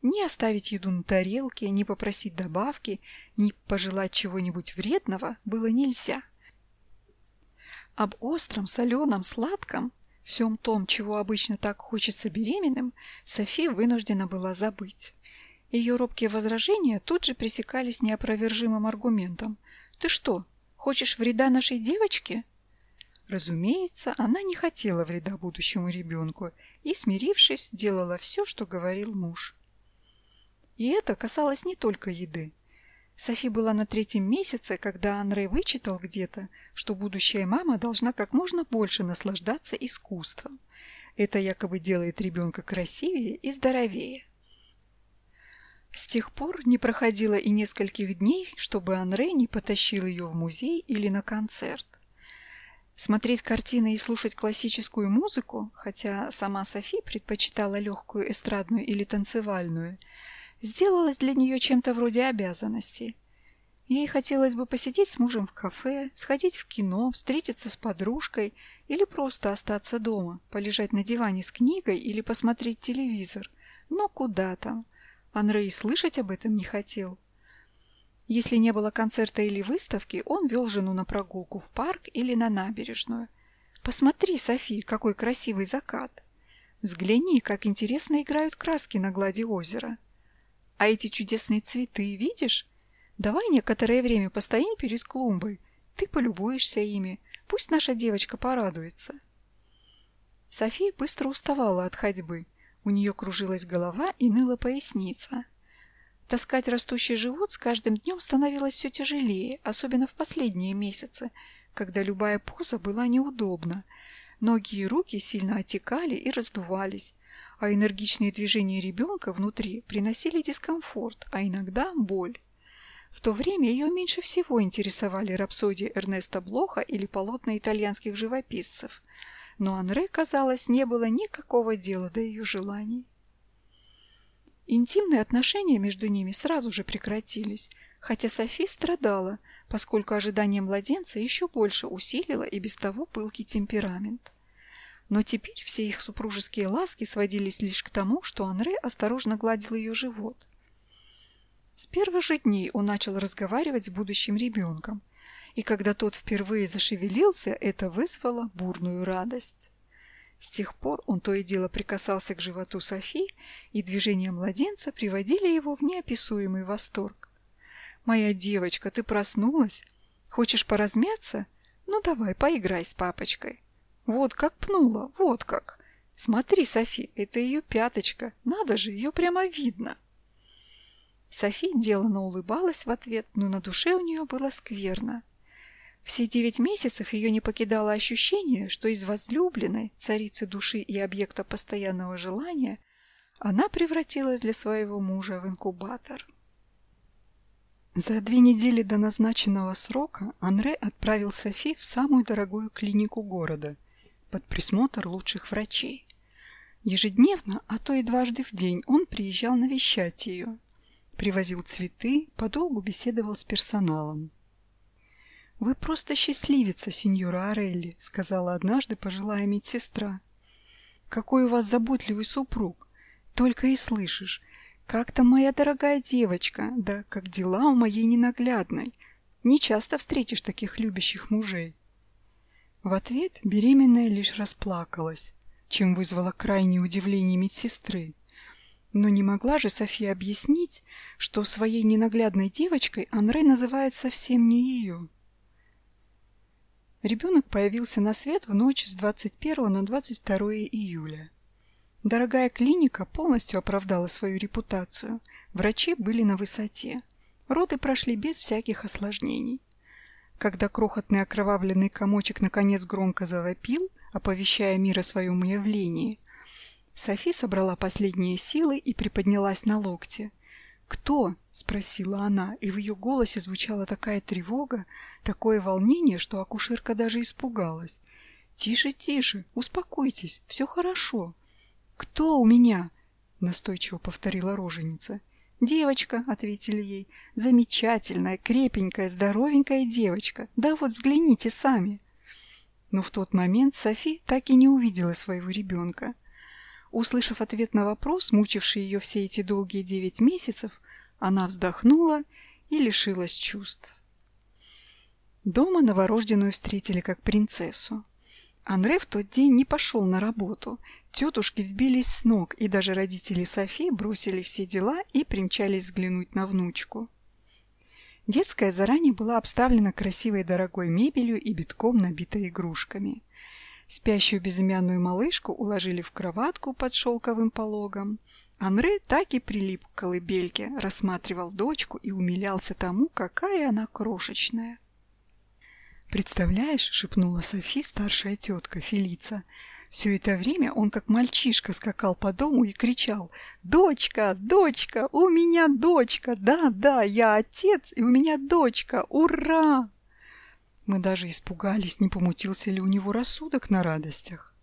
Ни оставить еду на тарелке, ни попросить добавки, ни пожелать чего-нибудь вредного было нельзя. Об остром, соленом, сладком, всем том, чего обычно так хочется беременным, Софи вынуждена была забыть. Ее робкие возражения тут же пресекались неопровержимым аргументом. «Ты что, хочешь вреда нашей девочке?» Разумеется, она не хотела вреда будущему ребенку и, смирившись, делала все, что говорил муж. И это касалось не только еды. Софи была на третьем месяце, когда Анре вычитал где-то, что будущая мама должна как можно больше наслаждаться искусством. Это якобы делает ребенка красивее и здоровее. С тех пор не проходило и нескольких дней, чтобы Анре не потащил ее в музей или на концерт. Смотреть картины и слушать классическую музыку, хотя сама Софи предпочитала легкую эстрадную или танцевальную – сделалось для нее чем-то вроде обязанности. Ей хотелось бы посидеть с мужем в кафе, сходить в кино, встретиться с подружкой или просто остаться дома, полежать на диване с книгой или посмотреть телевизор. Но куда там? Анрей слышать об этом не хотел. Если не было концерта или выставки, он вел жену на прогулку в парк или на набережную. «Посмотри, Софи, какой красивый закат! Взгляни, как интересно играют краски на глади озера!» А эти чудесные цветы, видишь? Давай некоторое время постоим перед клумбой. Ты полюбуешься ими. Пусть наша девочка порадуется. София быстро уставала от ходьбы. У нее кружилась голова и ныла поясница. Таскать растущий живот с каждым днем становилось все тяжелее, особенно в последние месяцы, когда любая поза была неудобна. Ноги и руки сильно отекали и раздувались, а энергичные движения ребенка внутри приносили дискомфорт, а иногда боль. В то время ее меньше всего интересовали рапсодии Эрнеста Блоха или полотна итальянских живописцев, но Анре, казалось, не было никакого дела до ее желаний. Интимные отношения между ними сразу же прекратились, хотя Софи страдала, поскольку ожидание младенца еще больше усилило и без того пылкий темперамент. Но теперь все их супружеские ласки сводились лишь к тому, что Анре осторожно гладил ее живот. С первых же дней он начал разговаривать с будущим ребенком, и когда тот впервые зашевелился, это вызвало бурную радость. С тех пор он то и дело прикасался к животу Софи, и движения младенца приводили его в неописуемый восторг. «Моя девочка, ты проснулась? Хочешь поразмяться? Ну давай, поиграй с папочкой». Вот как пнула, вот как. Смотри, Софи, это ее пяточка. Надо же, ее прямо видно. Софи деланно улыбалась в ответ, но на душе у нее было скверно. Все девять месяцев ее не покидало ощущение, что из возлюбленной, царицы души и объекта постоянного желания, она превратилась для своего мужа в инкубатор. За две недели до назначенного срока Анре отправил Софи в самую дорогую клинику города – под присмотр лучших врачей. Ежедневно, а то и дважды в день он приезжал навещать ее. Привозил цветы, подолгу беседовал с персоналом. «Вы просто счастливица, сеньора Орелли», — сказала однажды пожилая медсестра. «Какой у вас заботливый супруг! Только и слышишь. Как там моя дорогая девочка? Да как дела у моей ненаглядной? Не часто встретишь таких любящих мужей». В ответ беременная лишь расплакалась, чем вызвала крайнее удивление медсестры. Но не могла же София объяснить, что своей ненаглядной девочкой Анре называет совсем не ее. Ребенок появился на свет в ночь с 21 на 22 июля. Дорогая клиника полностью оправдала свою репутацию. Врачи были на высоте. Роды прошли без всяких осложнений. Когда крохотный окровавленный комочек наконец громко завопил, оповещая мир о своем явлении, Софи собрала последние силы и приподнялась на локте. «Кто?» — спросила она, и в ее голосе звучала такая тревога, такое волнение, что акушерка даже испугалась. «Тише, тише, успокойтесь, все хорошо». «Кто у меня?» — настойчиво повторила роженица. «Девочка», — ответили ей, — «замечательная, крепенькая, здоровенькая девочка. Да вот взгляните сами». Но в тот момент Софи так и не увидела своего ребенка. Услышав ответ на вопрос, мучивший ее все эти долгие девять месяцев, она вздохнула и лишилась чувств. Дома новорожденную встретили как принцессу. Анре в тот день не пошел на работу. Тетушки сбились с ног, и даже родители Софи бросили все дела и примчались взглянуть на внучку. Детская заранее была обставлена красивой дорогой мебелью и битком набитой игрушками. Спящую безымянную малышку уложили в кроватку под шелковым пологом. Анре так и прилип к колыбельке, рассматривал дочку и умилялся тому, какая она крошечная. «Представляешь», — шепнула Софи, старшая тетка Фелица, — «все это время он как мальчишка скакал по дому и кричал «Дочка! Дочка! У меня дочка! Да, да, я отец, и у меня дочка! Ура!» Мы даже испугались, не помутился ли у него рассудок на радостях.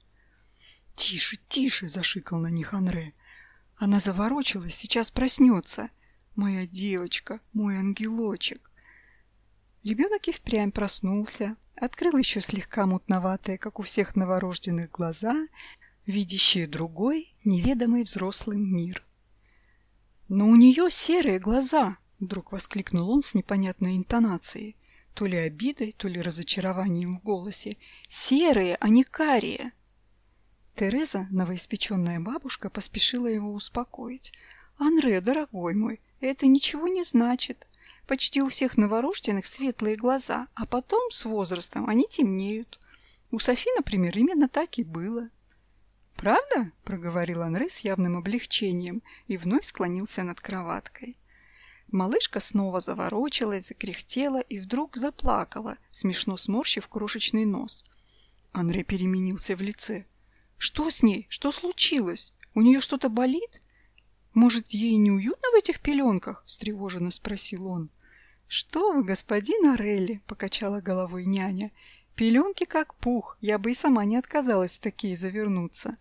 «Тише, тише!» — зашикал на них Анре. Она заворочилась, сейчас проснется. Моя девочка, мой ангелочек. Ребенок и впрямь проснулся, открыл еще слегка мутноватые, как у всех новорожденных, глаза, видящие другой, неведомый взрослый мир. «Но у нее серые глаза!» — вдруг воскликнул он с непонятной интонацией то ли обидой, то ли разочарованием в голосе. «Серые, а не карие!» Тереза, новоиспеченная бабушка, поспешила его успокоить. «Анре, дорогой мой, это ничего не значит. Почти у всех новорожденных светлые глаза, а потом, с возрастом, они темнеют. У Софи, например, именно так и было». «Правда?» — проговорил Анре с явным облегчением и вновь склонился над кроваткой. Малышка снова заворочилась, закряхтела и вдруг заплакала, смешно сморщив крошечный нос. Анре переменился в лице. «Что с ней? Что случилось? У нее что-то болит? Может, ей неуютно в этих пеленках?» – встревоженно спросил он. «Что вы, господин Орелли?» – покачала головой няня. «Пеленки как пух, я бы и сама не отказалась в такие завернуться.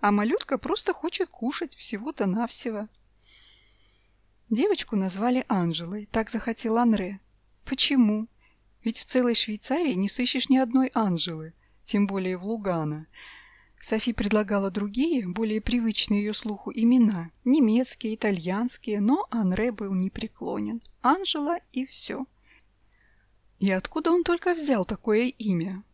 А малютка просто хочет кушать всего-то навсего». Девочку назвали Анжелой, так захотел Анре. Почему? Ведь в целой Швейцарии не сыщешь ни одной Анжелы, тем более в Лугано. Софи предлагала другие, более привычные ее слуху имена, немецкие, итальянские, но Анре был непреклонен. Анжела и все. И откуда он только взял такое имя?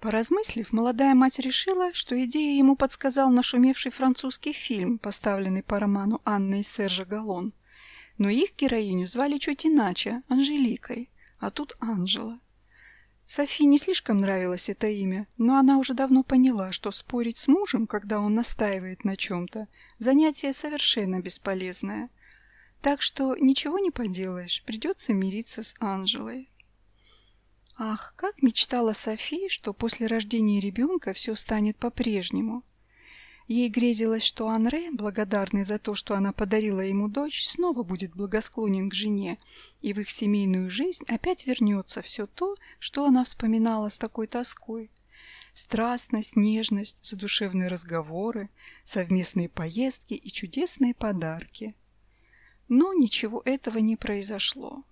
Поразмыслив, молодая мать решила, что идею ему подсказал нашумевший французский фильм, поставленный по роману Анны и Сержа Галлон – но их героиню звали чуть иначе, Анжеликой, а тут Анжела. Софи не слишком нравилось это имя, но она уже давно поняла, что спорить с мужем, когда он настаивает на чем-то, занятие совершенно бесполезное. Так что ничего не поделаешь, придется мириться с Анжелой. Ах, как мечтала Софи, что после рождения ребенка все станет по-прежнему – Ей грезилось, что Анре, благодарный за то, что она подарила ему дочь, снова будет благосклонен к жене, и в их семейную жизнь опять вернется все то, что она вспоминала с такой тоской. Страстность, нежность, задушевные разговоры, совместные поездки и чудесные подарки. Но ничего этого не произошло.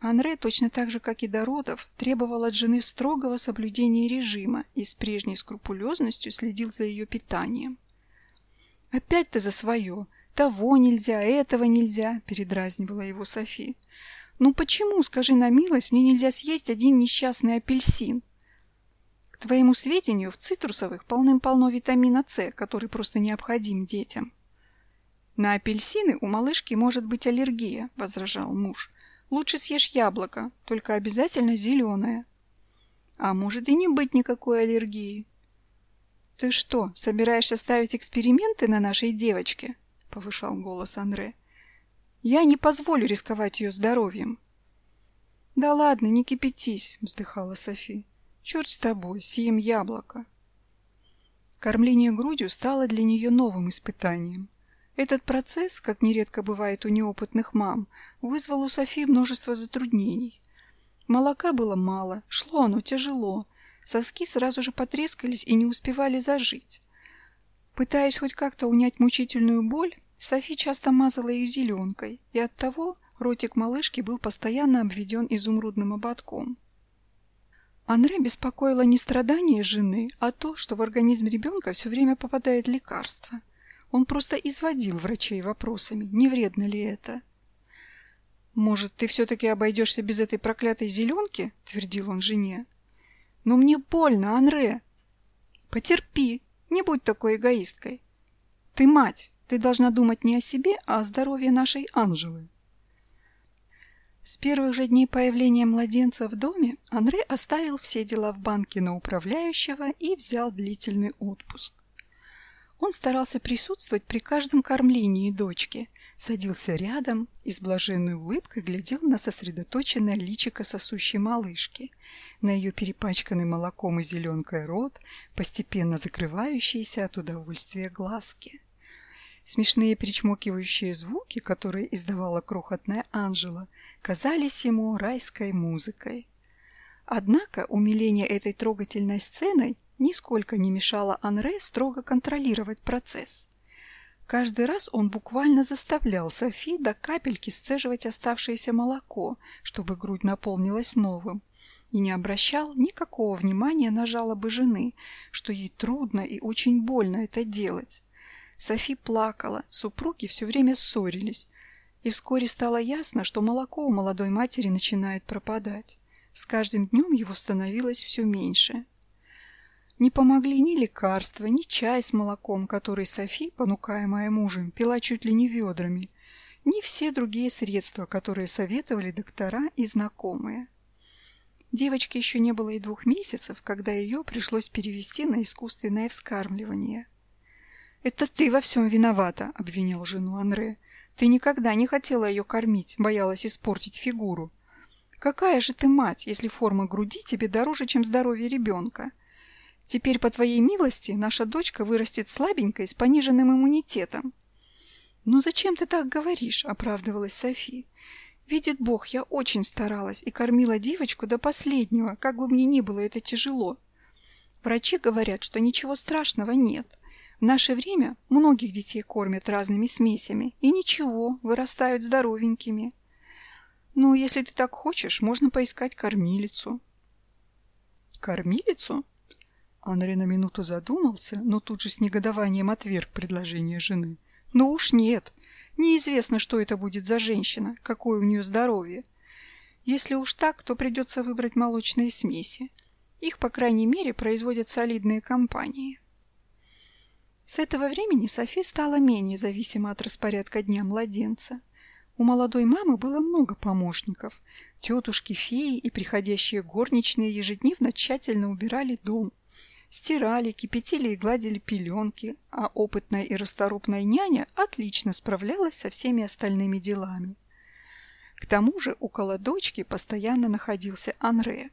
Анре, точно так же, как и до родов, требовал от жены строгого соблюдения режима и с прежней скрупулезностью следил за ее питанием. «Опять ты за свое! Того нельзя, этого нельзя!» – передразнивала его Софи. «Ну почему, скажи на милость, мне нельзя съесть один несчастный апельсин?» К твоему сведению, в цитрусовых полным-полно витамина С, который просто необходим детям. «На апельсины у малышки может быть аллергия», – возражал муж. Лучше съешь яблоко, только обязательно зеленое. А может и не быть никакой аллергии. Ты что, собираешься ставить эксперименты на нашей девочке? Повышал голос Андре. Я не позволю рисковать ее здоровьем. Да ладно, не кипятись, вздыхала Софи. Черт с тобой, съем яблоко. Кормление грудью стало для нее новым испытанием. Этот процесс, как нередко бывает у неопытных мам, вызвал у Софии множество затруднений. Молока было мало, шло оно тяжело, соски сразу же потрескались и не успевали зажить. Пытаясь хоть как-то унять мучительную боль, Софи часто мазала их зеленкой, и оттого ротик малышки был постоянно обведен изумрудным ободком. Анре беспокоило не страдания жены, а то, что в организм ребенка все время попадает лекарство. Он просто изводил врачей вопросами, не вредно ли это. «Может, ты все-таки обойдешься без этой проклятой зеленки?» – твердил он жене. «Но мне больно, Анре!» «Потерпи, не будь такой эгоисткой. Ты мать, ты должна думать не о себе, а о здоровье нашей Анжелы». С первых же дней появления младенца в доме Анре оставил все дела в банке на управляющего и взял длительный отпуск. Он старался присутствовать при каждом кормлении дочки, садился рядом и с блаженной улыбкой глядел на сосредоточенное личико сосущей малышки, на ее перепачканный молоком и зеленкой рот, постепенно закрывающиеся от удовольствия глазки. Смешные причмокивающие звуки, которые издавала крохотная Анжела, казались ему райской музыкой. Однако умиление этой трогательной сценой нисколько не мешало Анре строго контролировать процесс. Каждый раз он буквально заставлял Софи до капельки сцеживать оставшееся молоко, чтобы грудь наполнилась новым, и не обращал никакого внимания на жалобы жены, что ей трудно и очень больно это делать. Софи плакала, супруги все время ссорились, и вскоре стало ясно, что молоко у молодой матери начинает пропадать. С каждым днем его становилось все меньше. Не помогли ни лекарства, ни чай с молоком, который Софи, понукаемая мужем, пила чуть ли не ведрами, ни все другие средства, которые советовали доктора и знакомые. Девочке еще не было и двух месяцев, когда ее пришлось перевести на искусственное вскармливание. «Это ты во всем виновата», — обвинил жену Анре. «Ты никогда не хотела ее кормить, боялась испортить фигуру. Какая же ты мать, если форма груди тебе дороже, чем здоровье ребенка? Теперь, по твоей милости, наша дочка вырастет слабенькой, с пониженным иммунитетом. «Ну зачем ты так говоришь?» – оправдывалась Софи. «Видит Бог, я очень старалась и кормила девочку до последнего, как бы мне ни было это тяжело. Врачи говорят, что ничего страшного нет. В наше время многих детей кормят разными смесями, и ничего, вырастают здоровенькими. Ну, если ты так хочешь, можно поискать кормилицу». «Кормилицу?» Анри на минуту задумался, но тут же с негодованием отверг предложение жены. «Ну уж нет. Неизвестно, что это будет за женщина, какое у нее здоровье. Если уж так, то придется выбрать молочные смеси. Их, по крайней мере, производят солидные компании». С этого времени Софи стала менее зависима от распорядка дня младенца. У молодой мамы было много помощников. Тетушки, феи и приходящие горничные ежедневно тщательно убирали дом, Стирали, кипятили и гладили пеленки, а опытная и расторопная няня отлично справлялась со всеми остальными делами. К тому же около дочки постоянно находился Анре.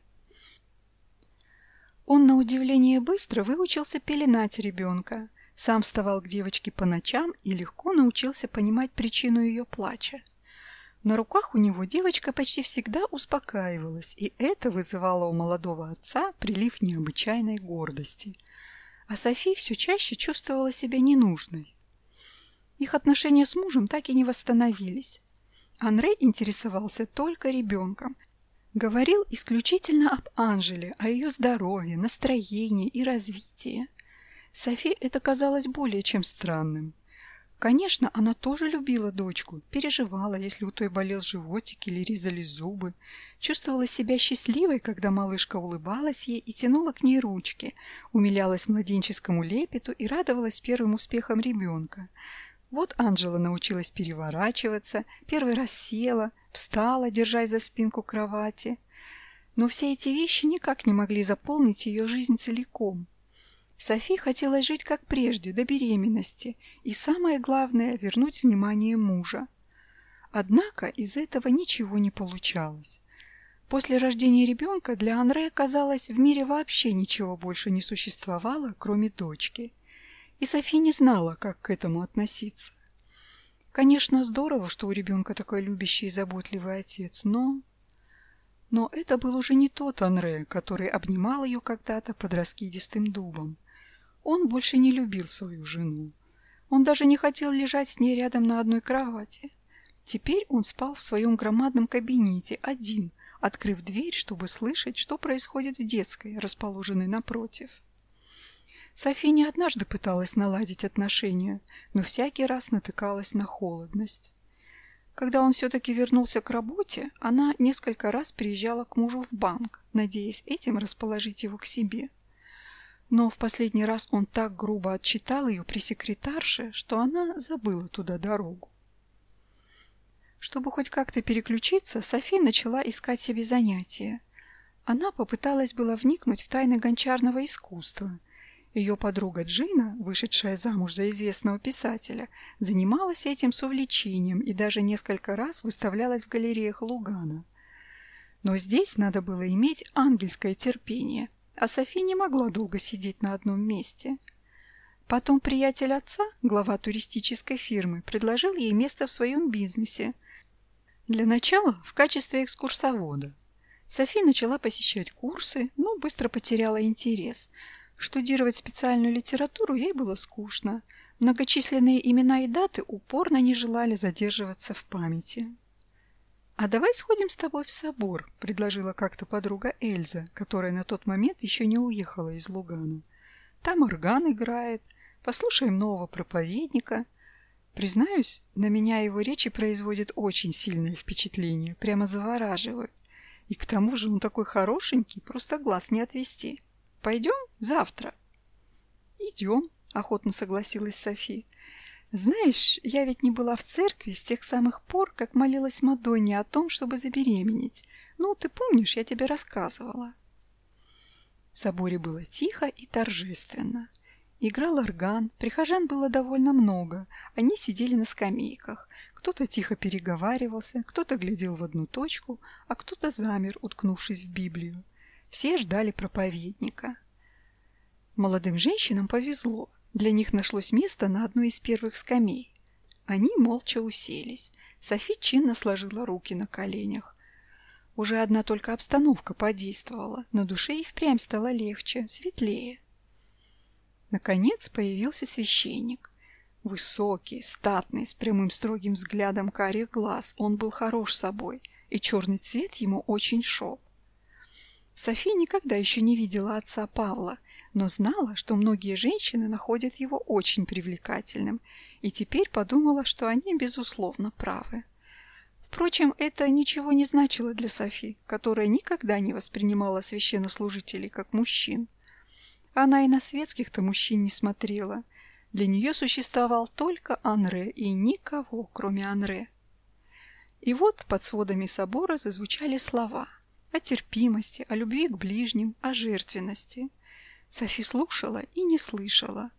Он, на удивление, быстро выучился пеленать ребенка, сам вставал к девочке по ночам и легко научился понимать причину ее плача. На руках у него девочка почти всегда успокаивалась, и это вызывало у молодого отца прилив необычайной гордости. А Софи все чаще чувствовала себя ненужной. Их отношения с мужем так и не восстановились. Анре интересовался только ребенком. Говорил исключительно об Анжеле, о ее здоровье, настроении и развитии. Софи это казалось более чем странным. Конечно, она тоже любила дочку, переживала, если у той болел животик или резали зубы, чувствовала себя счастливой, когда малышка улыбалась ей и тянула к ней ручки, умилялась младенческому лепету и радовалась первым успехам ребенка. Вот Анжела научилась переворачиваться, первый раз села, встала, держась за спинку кровати. Но все эти вещи никак не могли заполнить ее жизнь целиком. Софи хотела жить как прежде, до беременности, и самое главное – вернуть внимание мужа. Однако из этого ничего не получалось. После рождения ребенка для Анре, казалось, в мире вообще ничего больше не существовало, кроме дочки. И Софи не знала, как к этому относиться. Конечно, здорово, что у ребенка такой любящий и заботливый отец, но... Но это был уже не тот Анре, который обнимал ее когда-то под раскидистым дубом. Он больше не любил свою жену. Он даже не хотел лежать с ней рядом на одной кровати. Теперь он спал в своем громадном кабинете, один, открыв дверь, чтобы слышать, что происходит в детской, расположенной напротив. София не однажды пыталась наладить отношения, но всякий раз натыкалась на холодность. Когда он все-таки вернулся к работе, она несколько раз приезжала к мужу в банк, надеясь этим расположить его к себе. Но в последний раз он так грубо отчитал ее при секретарше, что она забыла туда дорогу. Чтобы хоть как-то переключиться, София начала искать себе занятия. Она попыталась было вникнуть в тайны гончарного искусства – ее подруга Джина, вышедшая замуж за известного писателя, занималась этим с увлечением и даже несколько раз выставлялась в галереях Лугана. Но здесь надо было иметь ангельское терпение, а Софи не могла долго сидеть на одном месте. Потом приятель отца, глава туристической фирмы, предложил ей место в своем бизнесе. Для начала в качестве экскурсовода. Софи начала посещать курсы, но быстро потеряла интерес – Штудировать специальную литературу ей было скучно. Многочисленные имена и даты упорно не желали задерживаться в памяти. «А давай сходим с тобой в собор», — предложила как-то подруга Эльза, которая на тот момент еще не уехала из Лугана. «Там орган играет. Послушаем нового проповедника». Признаюсь, на меня его речи производят очень сильное впечатление, прямо завораживают. И к тому же он такой хорошенький, просто глаз не отвести. Пойдем завтра?» «Идем», — охотно согласилась Софи. «Знаешь, я ведь не была в церкви с тех самых пор, как молилась Мадонне о том, чтобы забеременеть. Ну, ты помнишь, я тебе рассказывала». В соборе было тихо и торжественно. Играл орган, прихожан было довольно много, они сидели на скамейках. Кто-то тихо переговаривался, кто-то глядел в одну точку, а кто-то замер, уткнувшись в Библию. Все ждали проповедника. Молодым женщинам повезло. Для них нашлось место на одной из первых скамей. Они молча уселись. Софи чинно сложила руки на коленях. Уже одна только обстановка подействовала. На душе и впрямь стало легче, светлее. Наконец появился священник. Высокий, статный, с прямым строгим взглядом карих глаз. Он был хорош собой, и черный цвет ему очень шел. София никогда еще не видела отца Павла, но знала, что многие женщины находят его очень привлекательным, и теперь подумала, что они, безусловно, правы. Впрочем, это ничего не значило для Софи, которая никогда не воспринимала священнослужителей как мужчин. Она и на светских-то мужчин не смотрела. Для нее существовал только Анре и никого, кроме Анре. И вот под сводами собора зазвучали слова – о терпимости, о любви к ближним, о жертвенности. Софи слушала и не слышала.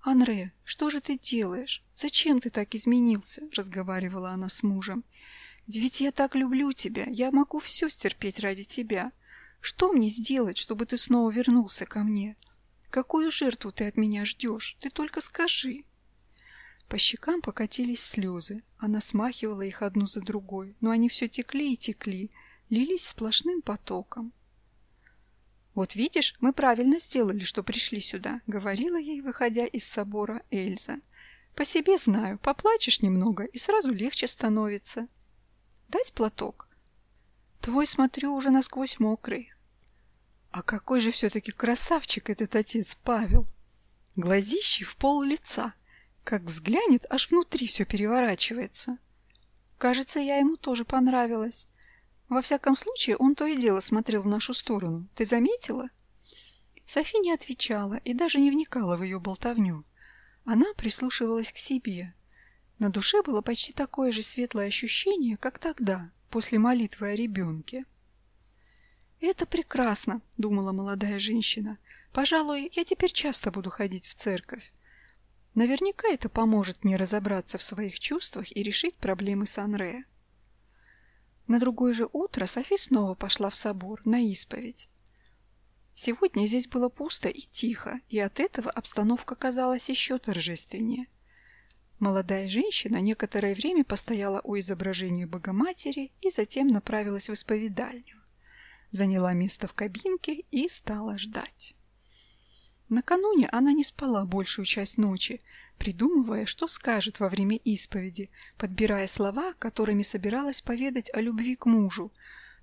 «Анре, что же ты делаешь? Зачем ты так изменился?» – разговаривала она с мужем. «Ведь я так люблю тебя, я могу все стерпеть ради тебя. Что мне сделать, чтобы ты снова вернулся ко мне? Какую жертву ты от меня ждешь? Ты только скажи!» По щекам покатились слезы. Она смахивала их одну за другой, но они все текли и текли, лились сплошным потоком. «Вот видишь, мы правильно сделали, что пришли сюда», — говорила ей, выходя из собора Эльза. «По себе знаю, поплачешь немного, и сразу легче становится. Дать платок?» «Твой, смотрю, уже насквозь мокрый». «А какой же все-таки красавчик этот отец Павел! Глазищий в пол лица, как взглянет, аж внутри все переворачивается. Кажется, я ему тоже понравилась». Во всяком случае, он то и дело смотрел в нашу сторону. Ты заметила? Софи не отвечала и даже не вникала в ее болтовню. Она прислушивалась к себе. На душе было почти такое же светлое ощущение, как тогда, после молитвы о ребенке. «Это прекрасно», — думала молодая женщина. «Пожалуй, я теперь часто буду ходить в церковь. Наверняка это поможет мне разобраться в своих чувствах и решить проблемы с Анре». На другое же утро Софи снова пошла в собор на исповедь. Сегодня здесь было пусто и тихо, и от этого обстановка казалась еще торжественнее. Молодая женщина некоторое время постояла у изображения Богоматери и затем направилась в исповедальню. Заняла место в кабинке и стала ждать. Накануне она не спала большую часть ночи, придумывая, что скажет во время исповеди, подбирая слова, которыми собиралась поведать о любви к мужу,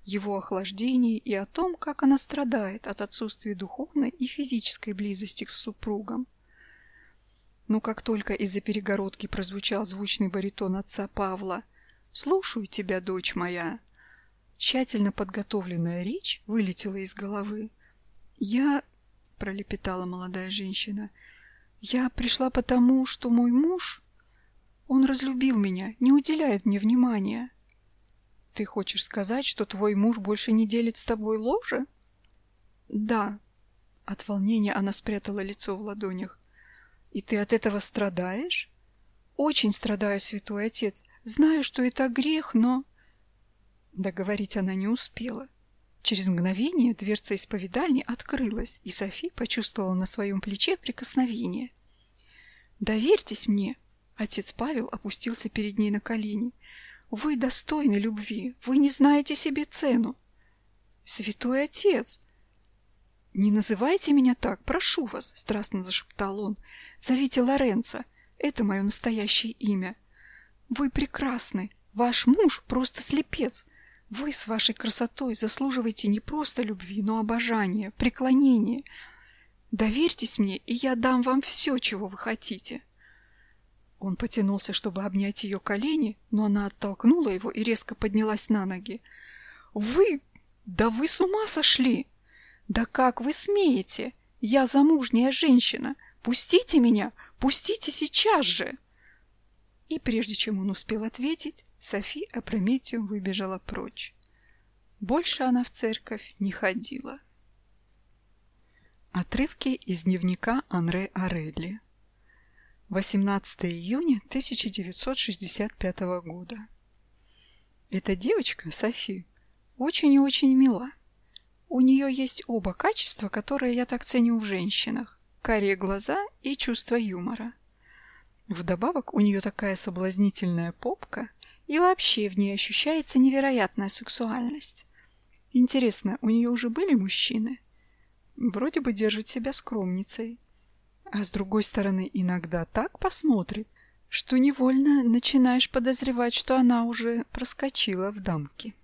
его охлаждении и о том, как она страдает от отсутствия духовной и физической близости с супругом. Но как только из-за перегородки прозвучал звучный баритон отца Павла «Слушаю тебя, дочь моя», тщательно подготовленная речь вылетела из головы. «Я...» — пролепетала молодая женщина. «Я пришла потому, что мой муж...» Он разлюбил меня, не уделяет мне внимания. Ты хочешь сказать, что твой муж больше не делит с тобой ложе? Да. От волнения она спрятала лицо в ладонях. И ты от этого страдаешь? Очень страдаю, святой отец. Знаю, что это грех, но... Договорить она не успела. Через мгновение дверца исповедальни открылась, и Софи почувствовала на своем плече прикосновение. «Доверьтесь мне!» Отец Павел опустился перед ней на колени. «Вы достойны любви, вы не знаете себе цену!» «Святой отец!» «Не называйте меня так, прошу вас!» — страстно зашептал он. Зовите Лоренцо. Это мое настоящее имя. Вы прекрасны. Ваш муж просто слепец. Вы с вашей красотой заслуживаете не просто любви, но обожания, преклонения. Доверьтесь мне, и я дам вам все, чего вы хотите. Он потянулся, чтобы обнять ее колени, но она оттолкнула его и резко поднялась на ноги. «Вы... Да вы с ума сошли! Да как вы смеете? Я замужняя женщина. Пустите меня! Пустите сейчас же!» И прежде чем он успел ответить, Софи опрометью выбежала прочь. Больше она в церковь не ходила. Отрывки из дневника Анре Арелли. 18 июня 1965 года. Эта девочка, Софи, очень и очень мила. У нее есть оба качества, которые я так ценю в женщинах карие глаза и чувство юмора. Вдобавок у нее такая соблазнительная попка, и вообще в ней ощущается невероятная сексуальность. Интересно, у нее уже были мужчины? Вроде бы держит себя скромницей. А с другой стороны, иногда так посмотрит, что невольно начинаешь подозревать, что она уже проскочила в дамки.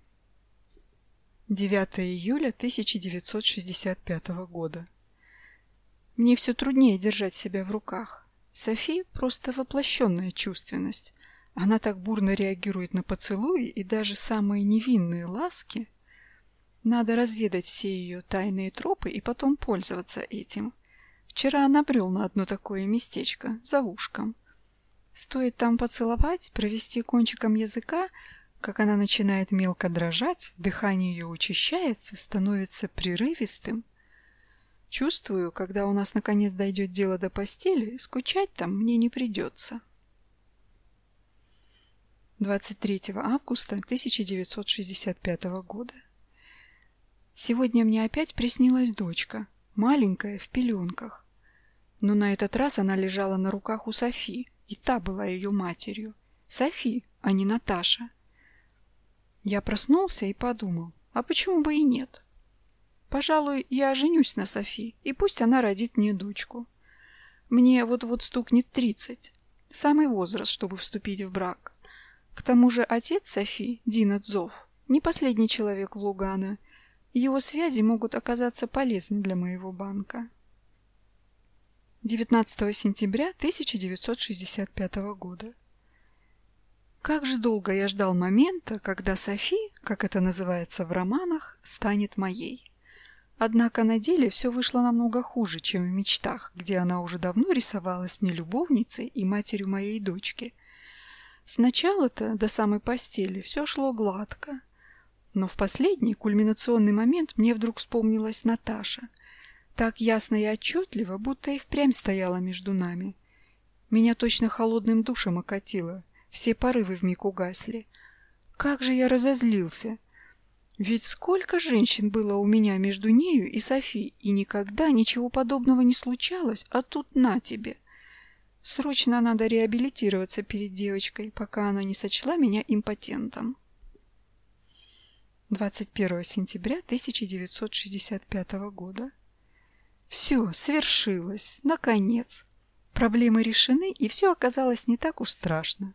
9 июля 1965 года. Мне все труднее держать себя в руках. Софи просто воплощенная чувственность. Она так бурно реагирует на поцелуи и даже самые невинные ласки. Надо разведать все ее тайные тропы и потом пользоваться этим. Вчера она брел на одно такое местечко, за ушком. Стоит там поцеловать, провести кончиком языка, как она начинает мелко дрожать, дыхание ее учащается, становится прерывистым. Чувствую, когда у нас наконец дойдет дело до постели, скучать там мне не придется. 23 августа 1965 года. Сегодня мне опять приснилась дочка, маленькая, в пеленках. Но на этот раз она лежала на руках у Софи, и та была ее матерью. Софи, а не Наташа. Я проснулся и подумал, а почему бы и нет? Пожалуй, я женюсь на Софи, и пусть она родит мне дочку. Мне вот-вот стукнет тридцать. Самый возраст, чтобы вступить в брак. К тому же отец Софи, Дина Дзов, не последний человек в Лугана. Его связи могут оказаться полезны для моего банка. 19 сентября 1965 года. Как же долго я ждал момента, когда Софи, как это называется в романах, станет моей. Однако на деле все вышло намного хуже, чем в мечтах, где она уже давно рисовалась мне любовницей и матерью моей дочки. Сначала-то, до самой постели, все шло гладко. Но в последний, кульминационный момент мне вдруг вспомнилась Наташа. Так ясно и отчетливо, будто и впрямь стояла между нами. Меня точно холодным душем окатило, все порывы вмиг угасли. Как же я разозлился! Ведь сколько женщин было у меня между нею и Софи, и никогда ничего подобного не случалось, а тут на тебе. Срочно надо реабилитироваться перед девочкой, пока она не сочла меня импотентом. 21 сентября 1965 года. Все, свершилось, наконец. Проблемы решены, и все оказалось не так уж страшно.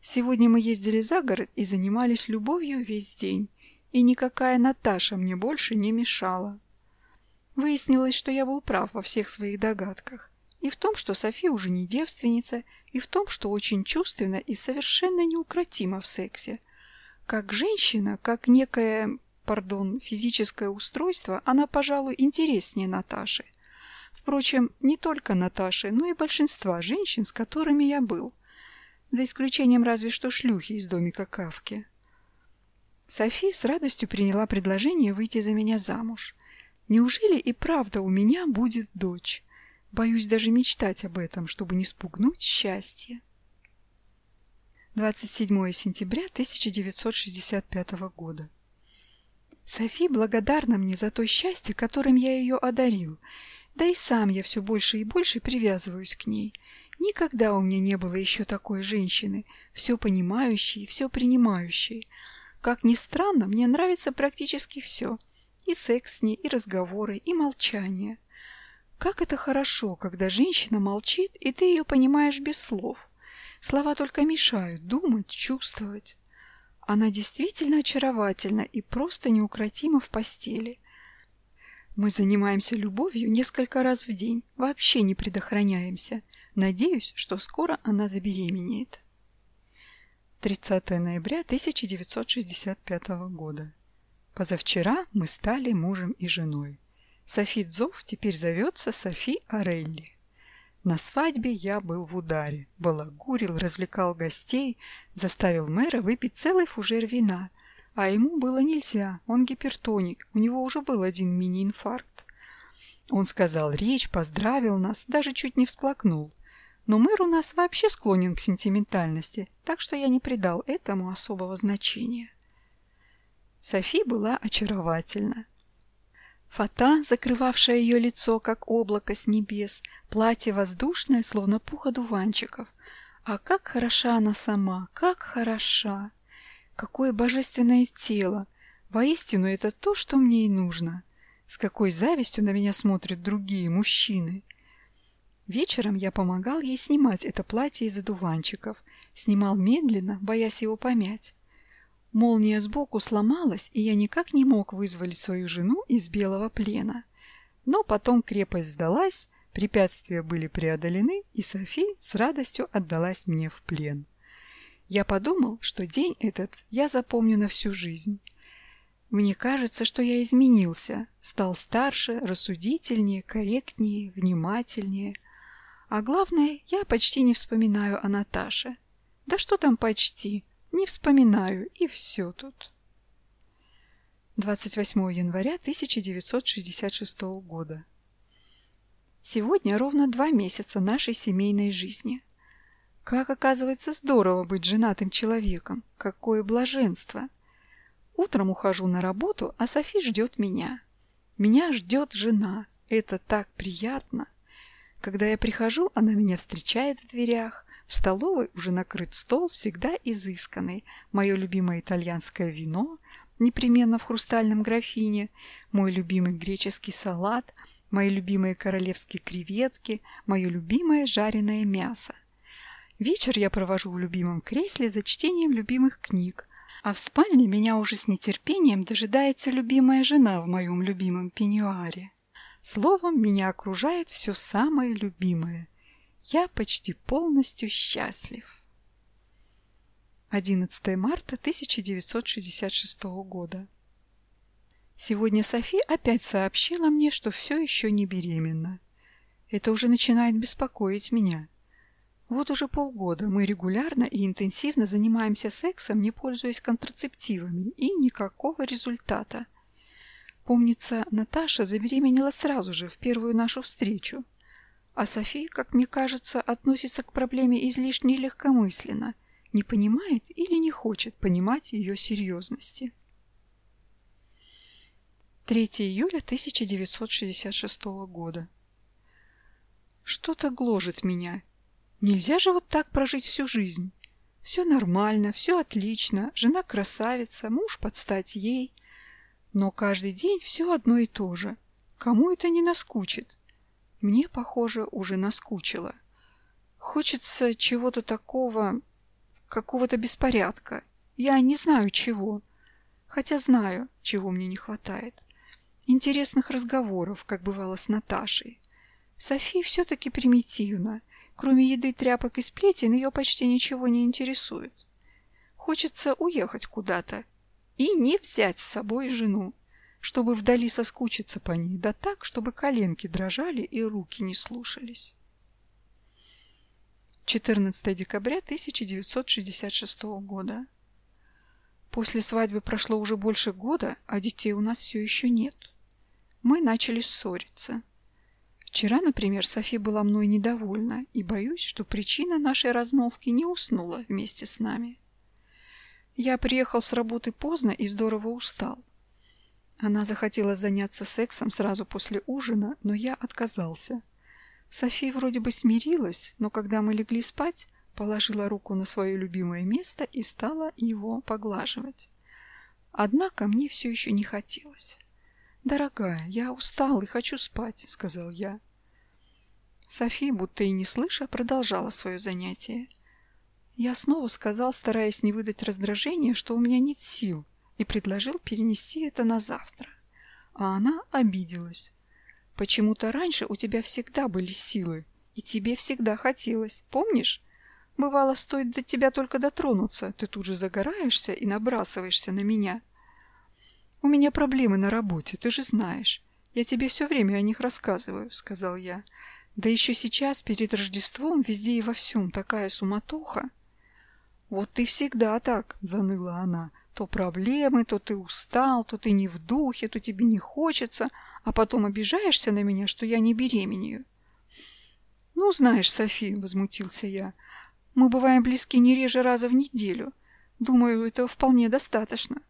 Сегодня мы ездили за город и занимались любовью весь день, и никакая Наташа мне больше не мешала. Выяснилось, что я был прав во всех своих догадках. И в том, что София уже не девственница, и в том, что очень чувственна и совершенно неукротима в сексе. Как женщина, как некое, пардон, физическое устройство, она, пожалуй, интереснее Наташи. Впрочем, не только Наташи, но и большинства женщин, с которыми я был. За исключением разве что шлюхи из домика Кавки. София с радостью приняла предложение выйти за меня замуж. Неужели и правда у меня будет дочь? Боюсь даже мечтать об этом, чтобы не спугнуть счастье. 27 сентября 1965 года. Софи благодарна мне за то счастье, которым я ее одарил, да и сам я все больше и больше привязываюсь к ней. Никогда у меня не было еще такой женщины, все понимающей, все принимающей. Как ни странно, мне нравится практически все. И секс с ней, и разговоры, и молчание. Как это хорошо, когда женщина молчит, и ты ее понимаешь без слов. Слова только мешают думать, чувствовать. Она действительно очаровательна и просто неукротима в постели. Мы занимаемся любовью несколько раз в день, вообще не предохраняемся. Надеюсь, что скоро она забеременеет. 30 ноября 1965 года. Позавчера мы стали мужем и женой. Софи Дзов теперь зовется Софи Орелли. На свадьбе я был в ударе, балагурил, развлекал гостей, заставил мэра выпить целый фужер вина, а ему было нельзя, он гипертоник, у него уже был один мини-инфаркт. Он сказал речь, поздравил нас, даже чуть не всплакнул. Но мэр у нас вообще склонен к сентиментальности, так что я не придал этому особого значения. Софи была очаровательна. Фата, закрывавшая ее лицо, как облако с небес, платье воздушное, словно пух одуванчиков. А как хороша она сама, как хороша! Какое божественное тело! Воистину, это то, что мне и нужно. С какой завистью на меня смотрят другие мужчины. Вечером я помогал ей снимать это платье из одуванчиков. Снимал медленно, боясь его помять. Молния сбоку сломалась, и я никак не мог вызволить свою жену из белого плена. Но потом крепость сдалась, препятствия были преодолены, и Софи с радостью отдалась мне в плен. Я подумал, что день этот я запомню на всю жизнь. Мне кажется, что я изменился, стал старше, рассудительнее, корректнее, внимательнее. А главное, я почти не вспоминаю о Наташе. Да что там почти? Не вспоминаю, и все тут. 28 января 1966 года. Сегодня ровно два месяца нашей семейной жизни. Как оказывается здорово быть женатым человеком. Какое блаженство. Утром ухожу на работу, а Софи ждет меня. Меня ждет жена. Это так приятно. Когда я прихожу, она меня встречает в дверях, в столовой уже накрыт стол, всегда изысканный. Мое любимое итальянское вино, непременно в хрустальном графине, мой любимый греческий салат, мои любимые королевские креветки, мое любимое жареное мясо. Вечер я провожу в любимом кресле за чтением любимых книг, а в спальне меня уже с нетерпением дожидается любимая жена в моем любимом пеньюаре. Словом, меня окружает все самое любимое – я почти полностью счастлив. 11 марта 1966 года. Сегодня Софи опять сообщила мне, что все еще не беременна. Это уже начинает беспокоить меня. Вот уже полгода мы регулярно и интенсивно занимаемся сексом, не пользуясь контрацептивами, и никакого результата. Помнится, Наташа забеременела сразу же, в первую нашу встречу. А София, как мне кажется, относится к проблеме излишне легкомысленно, не понимает или не хочет понимать ее серьезности. 3 июля 1966 года. Что-то гложет меня. Нельзя же вот так прожить всю жизнь. Все нормально, все отлично, жена красавица, муж под стать ей. Но каждый день все одно и то же. Кому это не наскучит? Мне, похоже, уже наскучило. Хочется чего-то такого, какого-то беспорядка. Я не знаю чего. Хотя знаю, чего мне не хватает. Интересных разговоров, как бывало с Наташей. Софи все-таки примитивна. Кроме еды, тряпок и сплетен, ее почти ничего не интересует. Хочется уехать куда-то и не взять с собой жену, чтобы вдали соскучиться по ней, да так, чтобы коленки дрожали и руки не слушались. 14 декабря 1966 года. После свадьбы прошло уже больше года, а детей у нас все еще нет. Мы начали ссориться. Вчера, например, Софи была мной недовольна, и боюсь, что причина нашей размолвки не уснула вместе с нами. Я приехал с работы поздно и здорово устал. Она захотела заняться сексом сразу после ужина, но я отказался. Софи вроде бы смирилась, но когда мы легли спать, положила руку на свое любимое место и стала его поглаживать. Однако мне все еще не хотелось. «Дорогая, я устал и хочу спать», — сказал я. София, будто и не слыша, продолжала свое занятие. Я снова сказал, стараясь не выдать раздражения, что у меня нет сил, и предложил перенести это на завтра. А она обиделась. «Почему-то раньше у тебя всегда были силы, и тебе всегда хотелось, помнишь? Бывало, стоит до тебя только дотронуться, ты тут же загораешься и набрасываешься на меня. У меня проблемы на работе, ты же знаешь. Я тебе все время о них рассказываю», — сказал я. Да еще сейчас, перед Рождеством, везде и во всем такая суматоха. «Вот ты всегда так», — заныла она. «То проблемы, то ты устал, то ты не в духе, то тебе не хочется, а потом обижаешься на меня, что я не беременею». «Ну, знаешь, Софи», — возмутился я, — «мы бываем близки не реже раза в неделю. Думаю, этого вполне достаточно».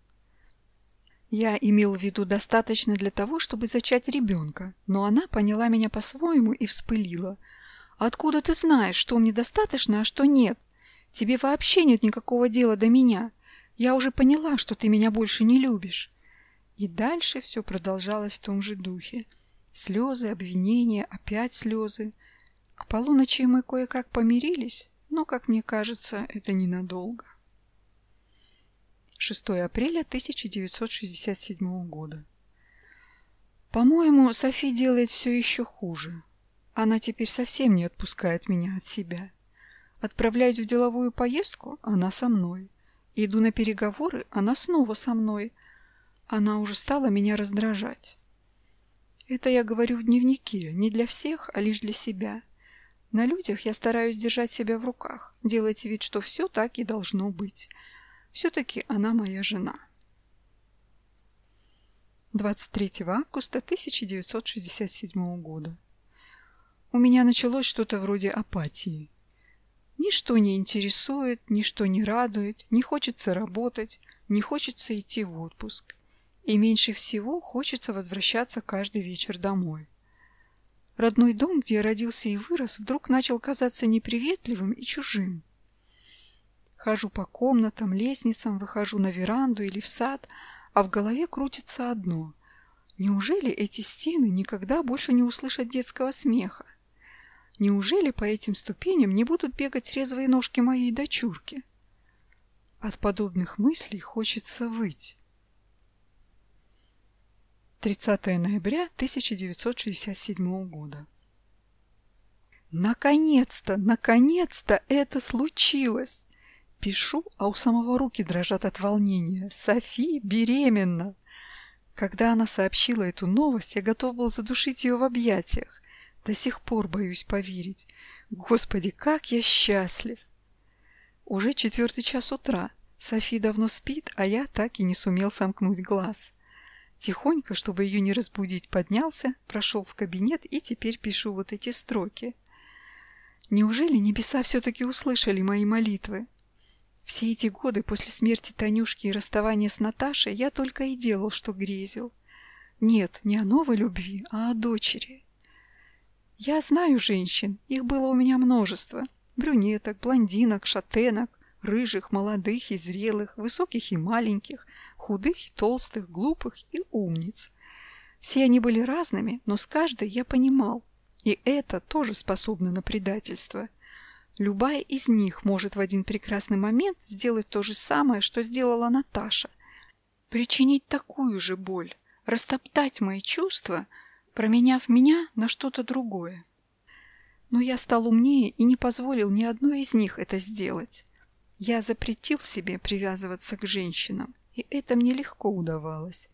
Я имел в виду достаточно для того, чтобы зачать ребенка, но она поняла меня по-своему и вспылила. «Откуда ты знаешь, что мне достаточно, а что нет? Тебе вообще нет никакого дела до меня. Я уже поняла, что ты меня больше не любишь». И дальше все продолжалось в том же духе. Слезы, обвинения, опять слезы. К полуночи мы кое-как помирились, но, как мне кажется, это ненадолго. 6 апреля 1967 года. По-моему, Софи делает все еще хуже. Она теперь совсем не отпускает меня от себя. Отправляюсь в деловую поездку, она со мной. Иду на переговоры, она снова со мной. Она уже стала меня раздражать. Это я говорю в дневнике, не для всех, а лишь для себя. На людях я стараюсь держать себя в руках, делать вид, что все так и должно быть. Все-таки она моя жена. 23 августа 1967 года. У меня началось что-то вроде апатии. Ничто не интересует, ничто не радует, не хочется работать, не хочется идти в отпуск. И меньше всего хочется возвращаться каждый вечер домой. Родной дом, где я родился и вырос, вдруг начал казаться неприветливым и чужим. Хожу по комнатам, лестницам, выхожу на веранду или в сад, а в голове крутится одно. Неужели эти стены никогда больше не услышат детского смеха? Неужели по этим ступеням не будут бегать резвые ножки моей дочурки? От подобных мыслей хочется выть. 30 ноября 1967 года. Наконец-то, наконец-то это случилось! Пишу, а у самого руки дрожат от волнения. Софи беременна. Когда она сообщила эту новость, я готов был задушить ее в объятиях. До сих пор боюсь поверить. Господи, как я счастлив! Уже четвертый час утра. Софи давно спит, а я так и не сумел сомкнуть глаз. Тихонько, чтобы ее не разбудить, поднялся, прошел в кабинет и теперь пишу вот эти строки. Неужели небеса все-таки услышали мои молитвы? Все эти годы после смерти Танюшки и расставания с Наташей я только и делал, что грезил. Нет, не о новой любви, а о дочери. Я знаю женщин, их было у меня множество. брюнеток, блондинок, шатенок, рыжих, молодых и зрелых, высоких и маленьких, худых и толстых, глупых и умниц. Все они были разными, но с каждой я понимал, и это тоже способно на предательство. Любая из них может в один прекрасный момент сделать то же самое, что сделала Наташа. Причинить такую же боль, растоптать мои чувства, променяв меня на что-то другое. Но я стал умнее и не позволил ни одной из них это сделать. Я запретил себе привязываться к женщинам, и это мне легко удавалось.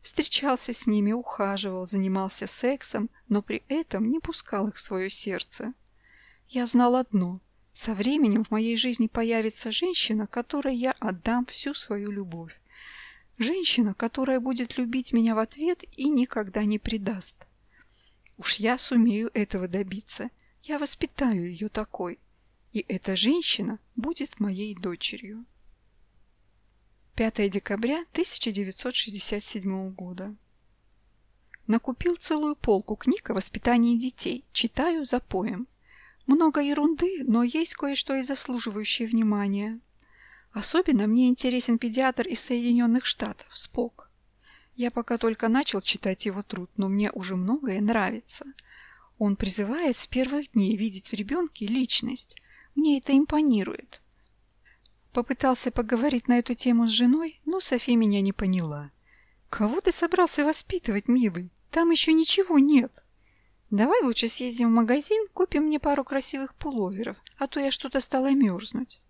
Встречался с ними, ухаживал, занимался сексом, но при этом не пускал их в свое сердце. Я знал одно – со временем в моей жизни появится женщина, которой я отдам всю свою любовь. Женщина, которая будет любить меня в ответ и никогда не предаст. Уж я сумею этого добиться. Я воспитаю ее такой. И эта женщина будет моей дочерью. 5 декабря 1967 года. Накупил целую полку книг о воспитании детей. Читаю за поем. Много ерунды, но есть кое-что и заслуживающее внимания. Особенно мне интересен педиатр из Соединенных Штатов, Спок. Я пока только начал читать его труд, но мне уже многое нравится. Он призывает с первых дней видеть в ребенке личность. Мне это импонирует. Попытался поговорить на эту тему с женой, но София меня не поняла. «Кого ты собрался воспитывать, милый? Там еще ничего нет». «Давай лучше съездим в магазин, купим мне пару красивых пуловеров, а то я что-то стала мерзнуть».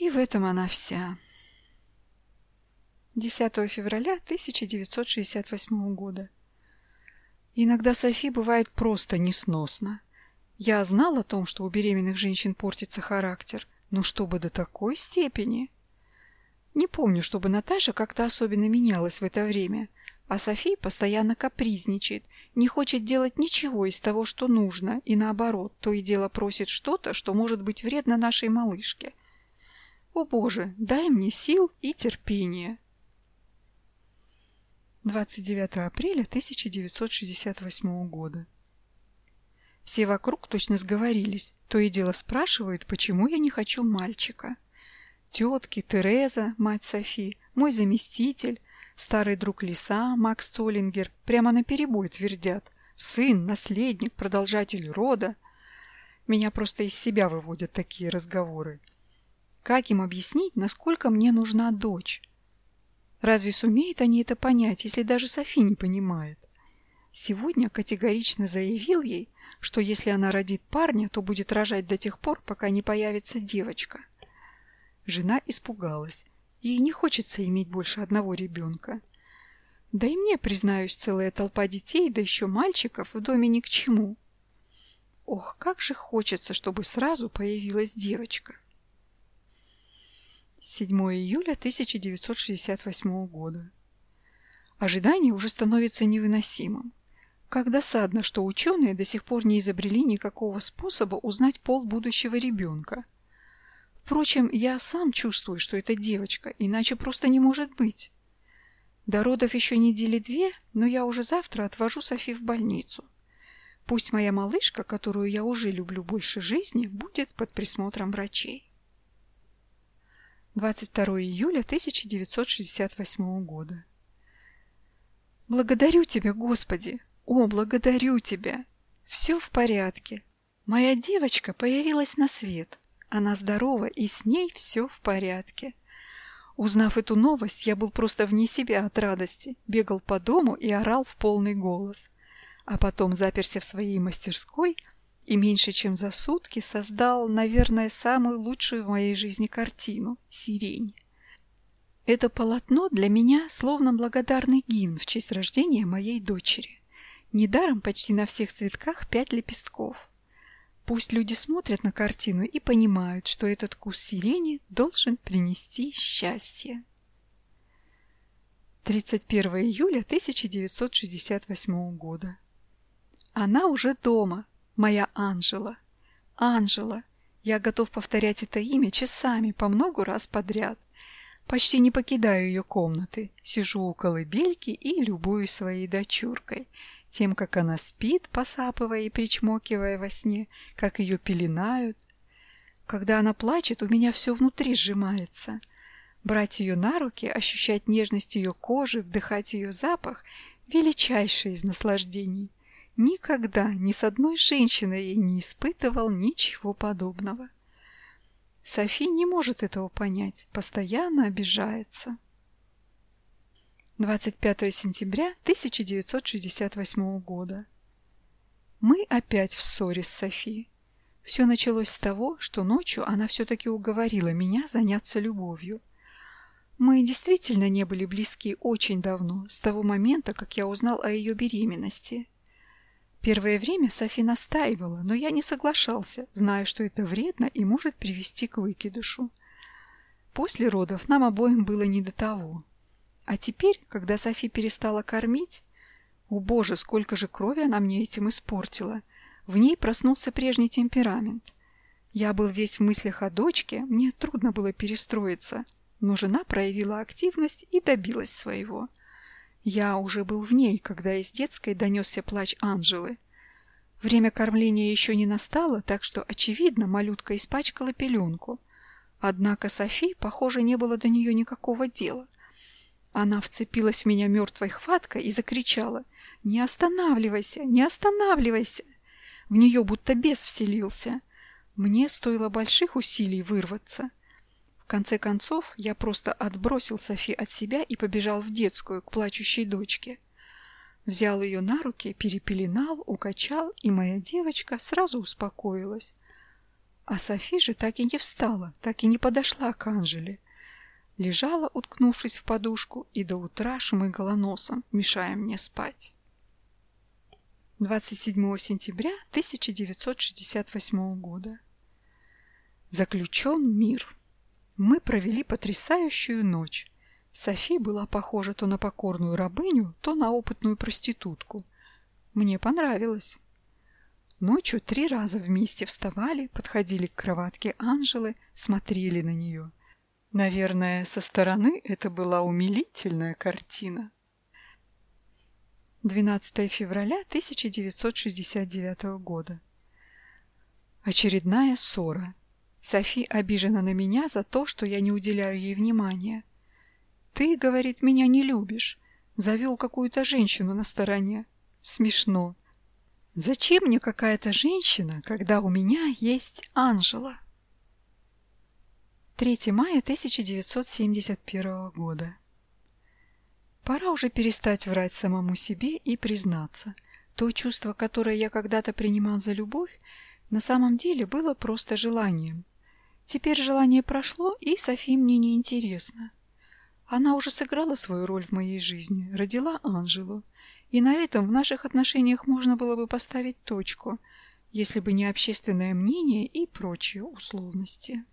И в этом она вся. 10 февраля 1968 года. Иногда Софи бывает просто несносно. Я знал о том, что у беременных женщин портится характер, но чтобы до такой степени... Не помню, чтобы Наташа как-то особенно менялась в это время, а Софи постоянно капризничает, не хочет делать ничего из того, что нужно, и наоборот, то и дело просит что-то, что может быть вредно нашей малышке. О боже, дай мне сил и терпения. 29 апреля 1968 года. Все вокруг точно сговорились, то и дело спрашивают, почему я не хочу мальчика. Тетки, Тереза, мать Софи, мой заместитель, старый друг Лиса, Макс Цоллингер, прямо наперебой твердят. Сын, наследник, продолжатель рода. Меня просто из себя выводят такие разговоры. Как им объяснить, насколько мне нужна дочь? Разве сумеют они это понять, если даже Софи не понимает? Сегодня категорично заявил ей, что если она родит парня, то будет рожать до тех пор, пока не появится девочка. Жена испугалась. Ей не хочется иметь больше одного ребенка. Да и мне, признаюсь, целая толпа детей, да еще мальчиков в доме ни к чему. Ох, как же хочется, чтобы сразу появилась девочка. 7 июля 1968 года. Ожидание уже становится невыносимым. Как досадно, что ученые до сих пор не изобрели никакого способа узнать пол будущего ребенка. Впрочем, я сам чувствую, что это девочка, иначе просто не может быть. До родов еще недели две, но я уже завтра отвожу Софи в больницу. Пусть моя малышка, которую я уже люблю больше жизни, будет под присмотром врачей. 22 июля 1968 года. Благодарю Тебя, Господи! О, благодарю Тебя! Все в порядке. Моя девочка появилась на свет. Она здорова, и с ней все в порядке. Узнав эту новость, я был просто вне себя от радости, бегал по дому и орал в полный голос. А потом заперся в своей мастерской – и меньше чем за сутки создал, наверное, самую лучшую в моей жизни картину – «Сирень». Это полотно для меня словно благодарный гимн в честь рождения моей дочери. Недаром почти на всех цветках пять лепестков. Пусть люди смотрят на картину и понимают, что этот кус сирени должен принести счастье. 31 июля 1968 года. Она уже дома, Моя Анжела. Анжела. Я готов повторять это имя часами, по много раз подряд. Почти не покидаю ее комнаты. Сижу у колыбельки и любуюсь своей дочуркой. Тем, как она спит, посапывая и причмокивая во сне, как ее пеленают, Когда она плачет, у меня все внутри сжимается. Брать ее на руки, ощущать нежность ее кожи, вдыхать ее запах – величайшее из наслаждений. Никогда ни с одной женщиной я не испытывал ничего подобного. Софи не может этого понять, постоянно обижается. 25 сентября 1968 года. Мы опять в ссоре с Софи. Все началось с того, что ночью она все-таки уговорила меня заняться любовью. Мы действительно не были близки очень давно, с того момента, как я узнал о ее беременности. Первое время Софи настаивала, но я не соглашался, зная, что это вредно и может привести к выкидышу. После родов нам обоим было не до того. А теперь, когда Софи перестала кормить... О боже, сколько же крови она мне этим испортила! В ней проснулся прежний темперамент. Я был весь в мыслях о дочке, мне трудно было перестроиться, но жена проявила активность и добилась своего. Я уже был в ней, когда из детской донесся плач Анжелы. Время кормления еще не настало, так что, очевидно, малютка испачкала пеленку. Однако Софи, похоже, не было до нее никакого дела. Она вцепилась в меня мертвой хваткой и закричала «Не останавливайся! Не останавливайся!» В нее будто бес вселился. Мне стоило больших усилий вырваться конце концов, я просто отбросил Софи от себя и побежал в детскую к плачущей дочке. Взял ее на руки, перепеленал, укачал, и моя девочка сразу успокоилась. А Софи же так и не встала, так и не подошла к Анжеле. Лежала, уткнувшись в подушку, и до утра шмыгала носом, мешая мне спать. 27 сентября 1968 года. Заключен мир. Мы провели потрясающую ночь. Софи была похожа то на покорную рабыню, то на опытную проститутку. Мне понравилось. Ночью три раза вместе вставали, подходили к кроватке Анжелы, смотрели на нее. Наверное, со стороны это была умилительная картина. 12 февраля 1969 года. Очередная ссора. Софи обижена на меня за то, что я не уделяю ей внимания. «Ты, — говорит, — меня не любишь. Завел какую-то женщину на стороне. Смешно. Зачем мне какая-то женщина, когда у меня есть Анжела?» 3 мая 1971 года. Пора уже перестать врать самому себе и признаться. То чувство, которое я когда-то принимал за любовь, на самом деле было просто желанием. Теперь желание прошло, и Софи мне не интересна. Она уже сыграла свою роль в моей жизни, родила Анжелу. И на этом в наших отношениях можно было бы поставить точку, если бы не общественное мнение и прочие условности.